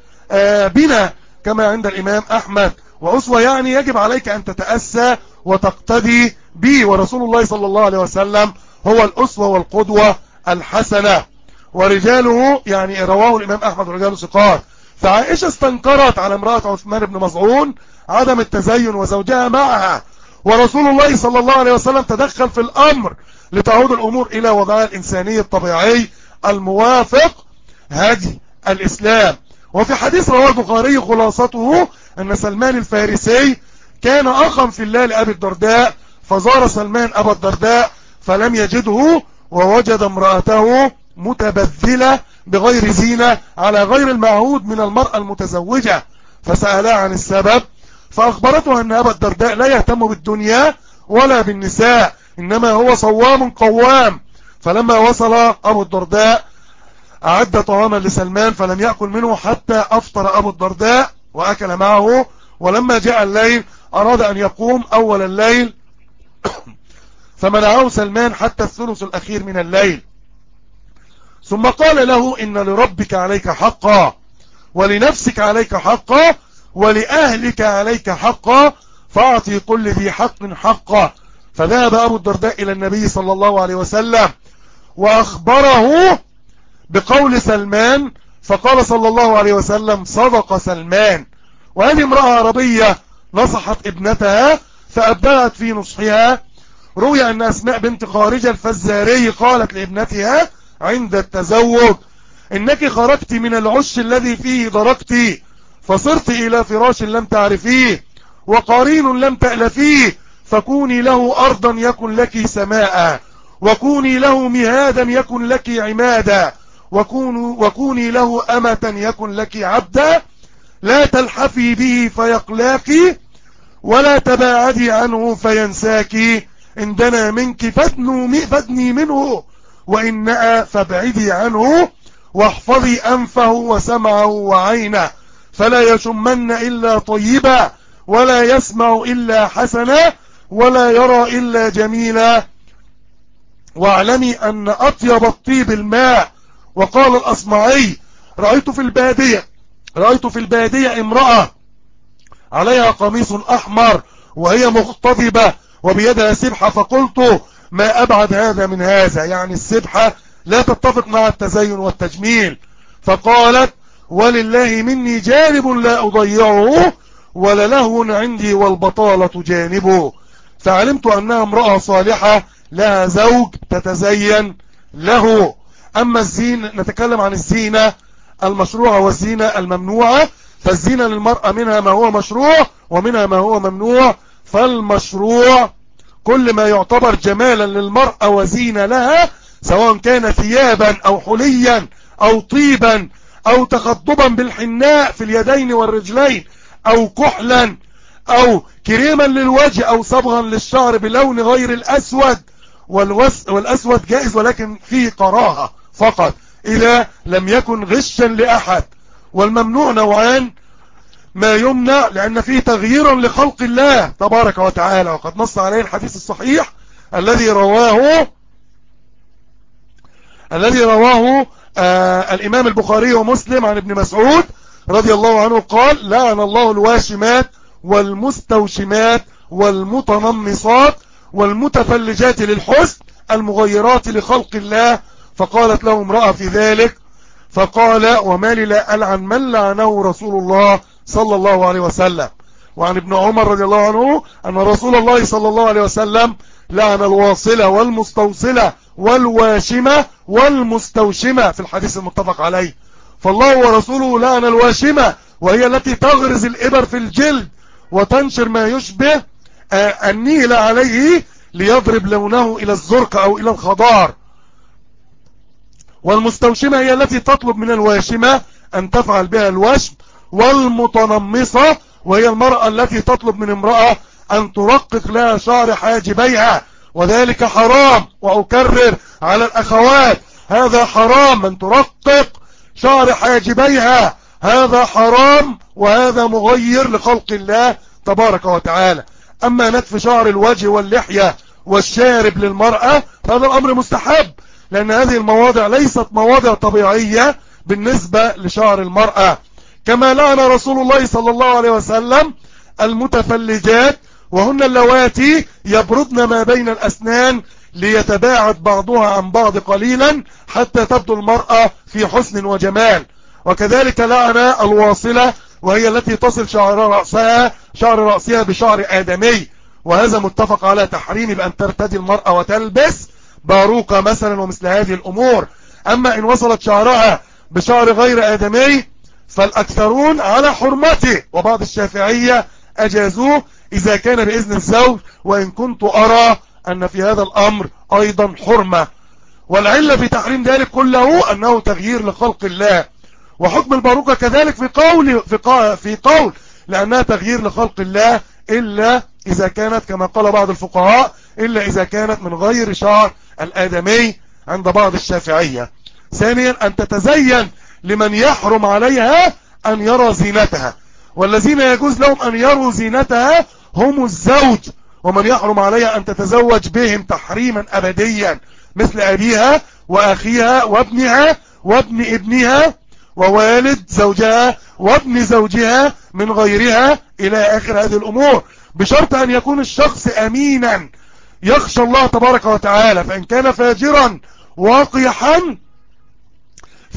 بنا كما عند الإمام أحمد. وأسوة يعني يجب عليك أن تتأسى وتقتدي به ورسول الله صلى الله عليه وسلم هو الأسوة والقدوة الحسنة. ورجاله يعني رواه الإمام أحمد ورجاله ثقات. فعائشة استنكرت على امرأة عثمان بن مظعون عدم التزين وزوجها معها. ورسول الله صلى الله عليه وسلم تدخل في الأمر لتعود الأمور إلى وضعها الإنساني الطبيعي الموافق هدي الإسلام. وفي حديث رواه البخاري خلاصته أن سلمان الفارسي كان أخا في الله لأبي الدرداء فزار سلمان أبا الدرداء فلم يجده ووجد امرأته متبذلة بغير زينة على غير المعهود من المرأة المتزوجة. فسألها عن السبب فأخبرته أن أبا الدرداء لا يهتم بالدنيا ولا بالنساء إنما هو صوام قوام. فلما وصل أبو الدرداء أعد طعاما لسلمان فلم يأكل منه حتى أفطر أبو الدرداء وأكل معه. ولما جاء الليل أراد أن يقوم أول الليل. فمنعه سلمان حتى الثلث الأخير من الليل. ثم قال له إن لربك عليك حقا ولنفسك عليك حقا ولأهلك عليك حقا فأعطي كل ذي حق حقا. فذهب أبو الدرداء إلى النبي صلى الله عليه وسلم وأخبره بقول سلمان. فقال صلى الله عليه وسلم صدق سلمان. وهذه امرأة عربية نصحت ابنتها فأبدأت في نصحها. روي أن أسماء بنت خارجة الفزاري قالت لابنتها عند التزوج. إنك خرجت من العش الذي فيه ضرقت فصرت إلى فراش لم تعرفيه وقرين لم تألفيه فكوني له أرضا يكن لك سماء وكوني له مهادا يكن لك عمادا وكوني له أمة يكن لك عبدا لا تلحفي به فيقلاك ولا تباعدي عنه فينساك إن دنا منك فدني منه. وإن نأى فابعدي عنه واحفظي أنفه وسمعه وعينه. فلا يشمن إلا طيبا ولا يسمع إلا حسنا ولا يرى إلا جميلا. واعلمي أن أطيب الطيب الماء. وقال الأصمعي رأيت في البادية رأيت في البادية امرأة عليها قميص أحمر وهي مغتضبة وبيدها سبحة فقلت ما أبعد هذا من هذا. يعني السبحة لا تتفق مع التزين والتجميل. فقالت ولله مني جانب لا أضيعه وللهو عندي والبطالة جانبه فعلمت أنها امرأة صالحة لها زوج تتزين له. أما الزين نتكلم عن الزينة المشروعة والزينة الممنوعة. فالزينة للمرأة منها ما هو مشروع ومنها ما هو ممنوع. فالمشروع كل ما يعتبر جمالا للمرأة وزينة لها سواء كان ثيابا أو حليا أو طيبا أو تخطبا بالحناء في اليدين والرجلين أو كحلا أو كريما للوجه أو صبغا للشعر بلون غير الأسود. والأسود جائز ولكن فيه كراهة فقط. إذا لم يكن غشا لأحد. والممنوع نوعان ما يمنع لأن فيه تغييرا لخلق الله تبارك وتعالى. وقد نص عليه الحديث الصحيح الذي رواه الذي رواه آه الإمام البخاري ومسلم عن ابن مسعود رضي الله عنه قال لعن الله الواشمات والمستوشمات والمتنمصات والمتفلجات للحسن المغيرات لخلق الله فقالت له امرأة في ذلك فقال وما لي لا ألعن من لعنه رسول الله صلى الله عليه وسلم. وعن ابن عمر رضي الله عنه أن رسول الله صلى الله عليه وسلم لعن الواصلة والمستوصلة والواشمة والمستوشمة في الحديث المتفق عليه. فالله ورسوله لعن الواشمة وهي التي تغرز الإبر في الجلد وتنشر ما يشبه النيل عليه ليضرب لونه إلى الزرق أو إلى الخضار. والمستوشمة هي التي تطلب من الواشمة أن تفعل بها الوشم والمتنمصة وهي المرأة التي تطلب من امرأة أن ترقق لها شعر حاجبيها. وذلك حرام وأكرر على الأخوات هذا حرام أن ترقق شعر حاجبيها. هذا حرام وهذا مغير لخلق الله تبارك وتعالى. أما نتف شعر الوجه واللحية والشارب للمرأة فهذا الأمر مستحب لأن هذه المواضع ليست مواضع طبيعية بالنسبة لشعر المرأة. كما لعن رسول الله صلى الله عليه وسلم المتفلجات وهن اللواتي يبردن ما بين الأسنان ليتباعد بعضها عن بعض قليلا حتى تبدو المرأة في حسن وجمال. وكذلك لعن الواصلة وهي التي تصل شعر رأسها شعر رأسها بشعر آدمي. وهذا متفق على تحريم بأن ترتدي المرأة وتلبس باروكة مثلا ومثل هذه الأمور. أما إن وصلت شعرها بشعر غير آدمي فالأكثرون على حرمته. وبعض الشافعية أجازوه إذا كان بإذن الزوج وإن كنت أرى أن في هذا الأمر أيضا حرمة. والعلة في تحريم ذلك كله أنه تغيير لخلق الله. وحكم الباروكة كذلك في قول في في قول لأنها تغيير لخلق الله إلا إذا كانت كما قال بعض الفقهاء إلا إذا كانت من غير شعر الآدمي عند بعض الشافعية. ثانيا أن تتزين لمن يحرم عليها أن يرى زينتها. والذين يجوز لهم أن يروا زينتها هم الزوج. ومن يحرم عليها أن تتزوج بهم تحريما أبديا. مثل أبيها وأخيها وابنها وابن ابنها ووالد زوجها وابن زوجها من غيرها إلى آخر هذه الأمور. بشرط أن يكون الشخص أمينا. يخشى الله تبارك وتعالى. فإن كان فاجرا واقيحا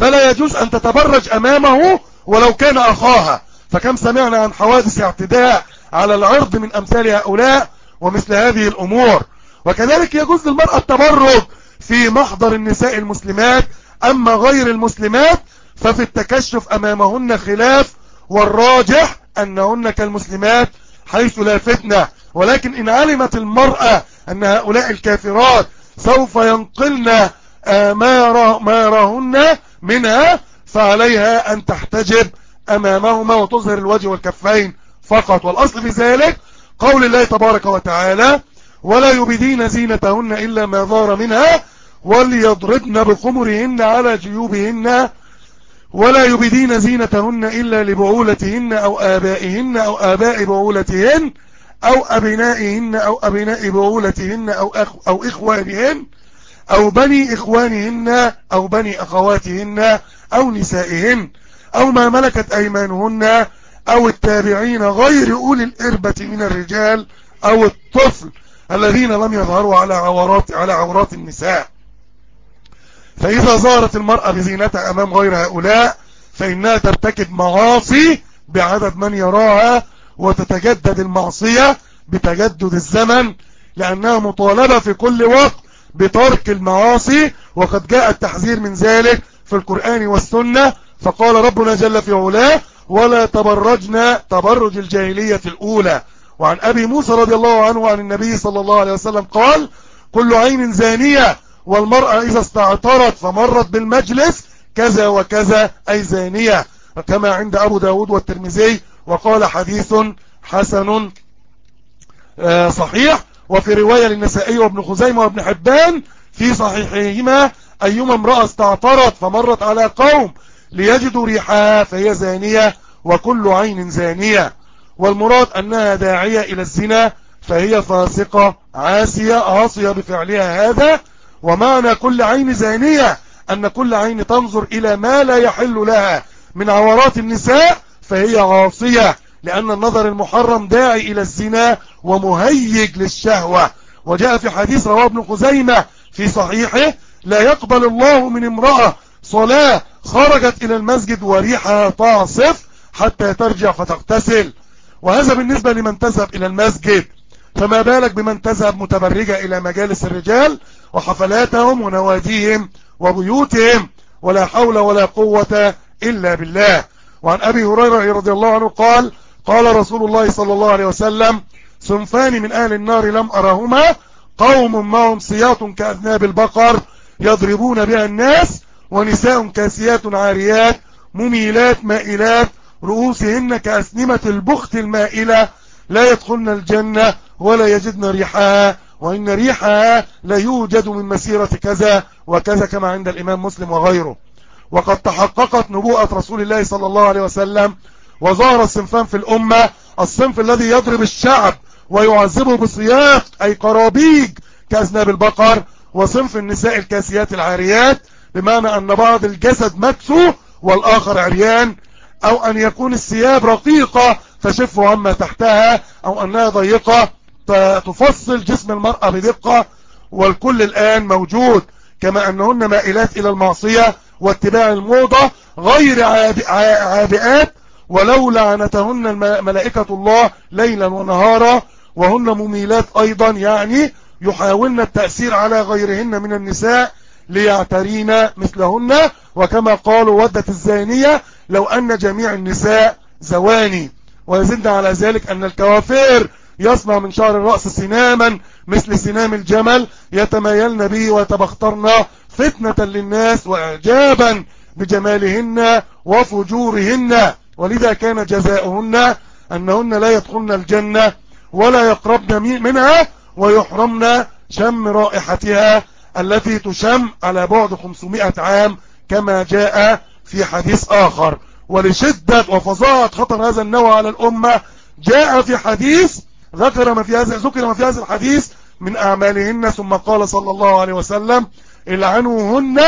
فلا يجوز أن تتبرج أمامه ولو كان أخاها. فكم سمعنا عن حوادث اعتداء على العرض من أمثال هؤلاء ومثل هذه الأمور. وكذلك يجوز للمرأة التبرج في محضر النساء المسلمات. أما غير المسلمات ففي التكشف أمامهن خلاف والراجح أنهن كالمسلمات حيث لا فتنة. ولكن إن علمت المرأة أن هؤلاء الكافرات سوف ينقلن ما يرى ما يراهن منها فعليها أن تحتجب أمامهما وتظهر الوجه والكفين فقط. والأصل في ذلك قول الله تبارك وتعالى ولا يبدين زينتهن إلا ما ظهر منها وليضربن بخمرهن على جيوبهن ولا يبدين زينتهن إلا لبعولتهن أو آبائهن أو آباء بعولتهن أو أبنائهن أو أبناء بعولتهن أو, أو إخوانهن أو بني إخوانهن أو بني أخواتهن أو نسائهن أو ما ملكت أيمانهن أو التابعين غير أولي الإربة من الرجال أو الطفل الذين لم يظهروا على عورات على عورات النساء. فإذا ظهرت المرأة بزينتها أمام غير هؤلاء فإنها ترتكب معاصي بعدد من يراها وتتجدد المعصية بتجدد الزمن لأنها مطالبة في كل وقت بترك المعاصي وقد جاء التحذير من ذلك في القرآن والسنة فقال ربنا جل في علاه ولا تبرجنا تبرج الجاهلية الأولى وعن أبي موسى رضي الله عنه عن النبي صلى الله عليه وسلم قال كل عين زانية والمرأة إذا استعطرت فمرت بالمجلس كذا وكذا أي زانية كما عند أبو داود والترمذي وقال حديث حسن صحيح. وفي رواية للنسائي وابن خزيمة وابن حبان في صحيحهما أيما امرأة استعطرت فمرت على قوم ليجدوا ريحها فهي زانية وكل عين زانية. والمراد أنها داعية إلى الزنا فهي فاسقة عاسية عاصية بفعلها هذا. ومعنى كل عين زانية أن كل عين تنظر إلى ما لا يحل لها من عورات النساء فهي عاصية. لأن النظر المحرم داعي إلى الزنا ومهيج للشهوة. وجاء في حديث رواه ابن خزيمة في صحيحه لا يقبل الله من امرأة صلاة خرجت إلى المسجد وريحها تعصف حتى ترجع فتغتسل. وهذا بالنسبة لمن تذهب إلى المسجد. فما بالك بمن تذهب متبرجة إلى مجالس الرجال وحفلاتهم ونواديهم وبيوتهم؟ ولا حول ولا قوة إلا بالله. وعن أبي هريرة رضي الله عنه قال قال رسول الله صلى الله عليه وسلم صنفان من أهل النار لم أرهما قوم معهم سياط كأذناب البقر يضربون بها الناس ونساء كاسيات عاريات مميلات مائلات رؤوسهن كأسنمة البخت المائلة لا يدخلن الجنة ولا يجدن ريحها وإن ريحها لا يوجد من مسيرة كذا وكذا كما عند الإمام مسلم وغيره. وقد تحققت نبوءة رسول الله صلى الله عليه وسلم وظهر الصنفان في الأمة الصنف الذي يضرب الشعب ويعذبه بصياط أي قرابيج كأذناب البقر وصنف النساء الكاسيات العاريات بمعنى أن بعض الجسد مكسو والآخر عريان أو أن يكون الثياب رقيقة تشف عما تحتها أو أنها ضيقة تفصل جسم المرأة بدقة والكل الآن موجود كما أنهن مائلات إلى المعصية واتباع الموضة غير عابئات ولو لعنتهن ملائكة الله ليلا ونهارا وهن مميلات أيضا يعني يحاولن التأثير على غيرهن من النساء ليعترين مثلهن. وكما قالوا ودت الزانية لو أن جميع النساء زواني. ويزدنا على ذلك أن الكوافير يصنع من شعر الرأس سناما مثل سنام الجمل يتمايلن به ويتبخترن فتنة للناس وإعجابا بجمالهن وفجورهن. ولذا كان جزاؤهن أنهن لا يدخلن الجنة ولا يقربن منها ويحرمن شم رائحتها التي تشم على بعد 500 عام كما جاء في حديث آخر. ولشدة وفظاعة خطر هذا النوع على الأمة جاء في حديث ذكر ما في هذا ذكر ما في هذا الحديث من أعمالهن ثم قال صلى الله عليه وسلم العنوهن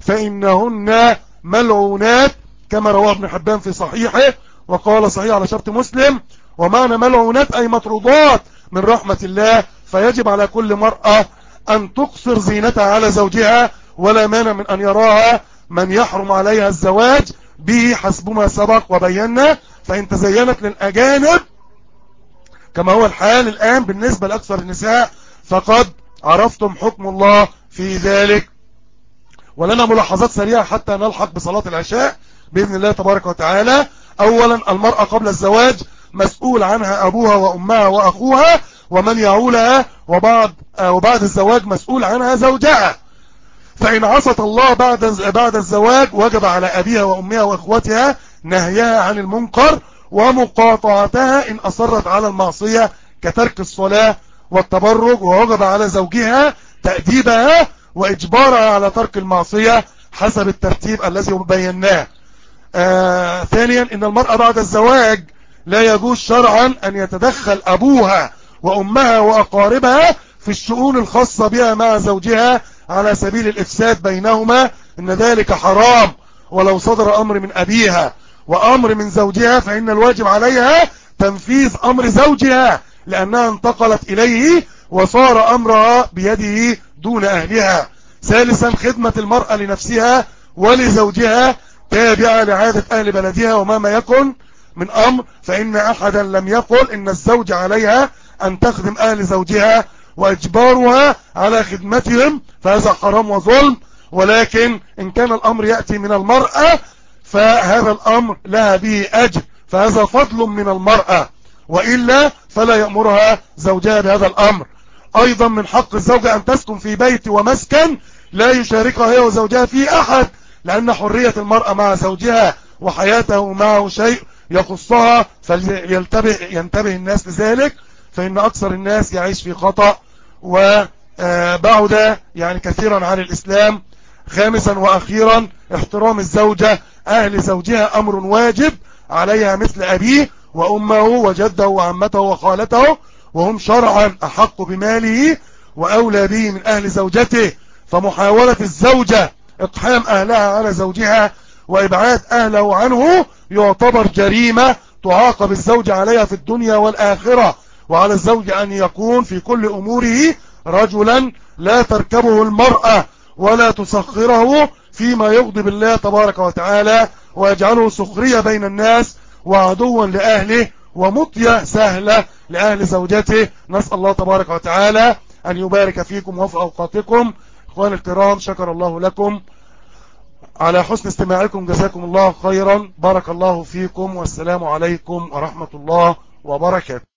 فإنهن ملعونات كما رواه ابن حبان في صحيحه وقال صحيح على شرط مسلم ومعنى ملعونات أي مطرودات من رحمة الله فيجب على كل مرأة أن تقصر زينتها على زوجها ولا مانع من أن يراها من يحرم عليها الزواج به حسب ما سبق وبينا فإن تزينت للأجانب كما هو الحال الآن بالنسبة لأكثر النساء فقد عرفتم حكم الله في ذلك. ولنا ملاحظات سريعة حتى نلحق بصلاة العشاء. بإذن الله تبارك وتعالى. أولا المرأة قبل الزواج مسؤول عنها أبوها وأمها وأخوها ومن يعولها وبعد, وبعد الزواج مسؤول عنها زوجها. فإن عصت الله بعد بعد الزواج وجب على أبيها وأمها وإخوتها نهيها عن المنكر ومقاطعتها إن أصرت على المعصية كترك الصلاة والتبرج ووجب على زوجها تأديبها وإجبارها على ترك المعصية حسب الترتيب الذي بيناه. آه ثانيا إن المرأة بعد الزواج لا يجوز شرعا أن يتدخل أبوها وأمها وأقاربها في الشؤون الخاصة بها مع زوجها على سبيل الإفساد بينهما إن ذلك حرام. ولو صدر أمر من أبيها وأمر من زوجها فإن الواجب عليها تنفيذ أمر زوجها لأنها انتقلت إليه وصار أمرها بيده دون أهلها. ثالثا خدمة المرأة لنفسها ولزوجها تابعة لعادة أهل بلدها وما يكن من أمر فإن أحدا لم يقل إن الزوج عليها أن تخدم أهل زوجها وإجبارها على خدمتهم فهذا حرام وظلم. ولكن إن كان الأمر يأتي من المرأة فهذا الأمر لها به أجر فهذا فضل من المرأة. وإلا فلا يأمرها زوجها بهذا الأمر. أيضا من حق الزوجة أن تسكن في بيت ومسكن لا يشاركها هي وزوجها في أحد. لأن حرية المرأة مع زوجها وحياته معه شيء يخصها فلينتبه ينتبه الناس لذلك فإن أكثر الناس يعيش في خطأ وبعد يعني كثيرا عن الإسلام. خامسا وأخيرا احترام الزوجة أهل زوجها أمر واجب عليها مثل أبيه وأمه وجده وعمته وخالته وهم شرعا أحق بماله وأولى به من أهل زوجته. فمحاولة الزوجة إقحام أهلها على زوجها وإبعاد أهله عنه يعتبر جريمة تعاقب الزوج عليها في الدنيا والآخرة وعلى الزوج أن يكون في كل أموره رجلا لا تركبه المرأة ولا تسخره فيما يغضب الله تبارك وتعالى ويجعله سخرية بين الناس وعدوا لأهله ومطية سهلة لأهل زوجته. نسأل الله تبارك وتعالى أن يبارك فيكم وفي أوقاتكم اخوان الكرام شكر الله لكم. على حسن استماعكم جزاكم الله خيرا. بارك الله فيكم والسلام عليكم ورحمة الله وبركاته.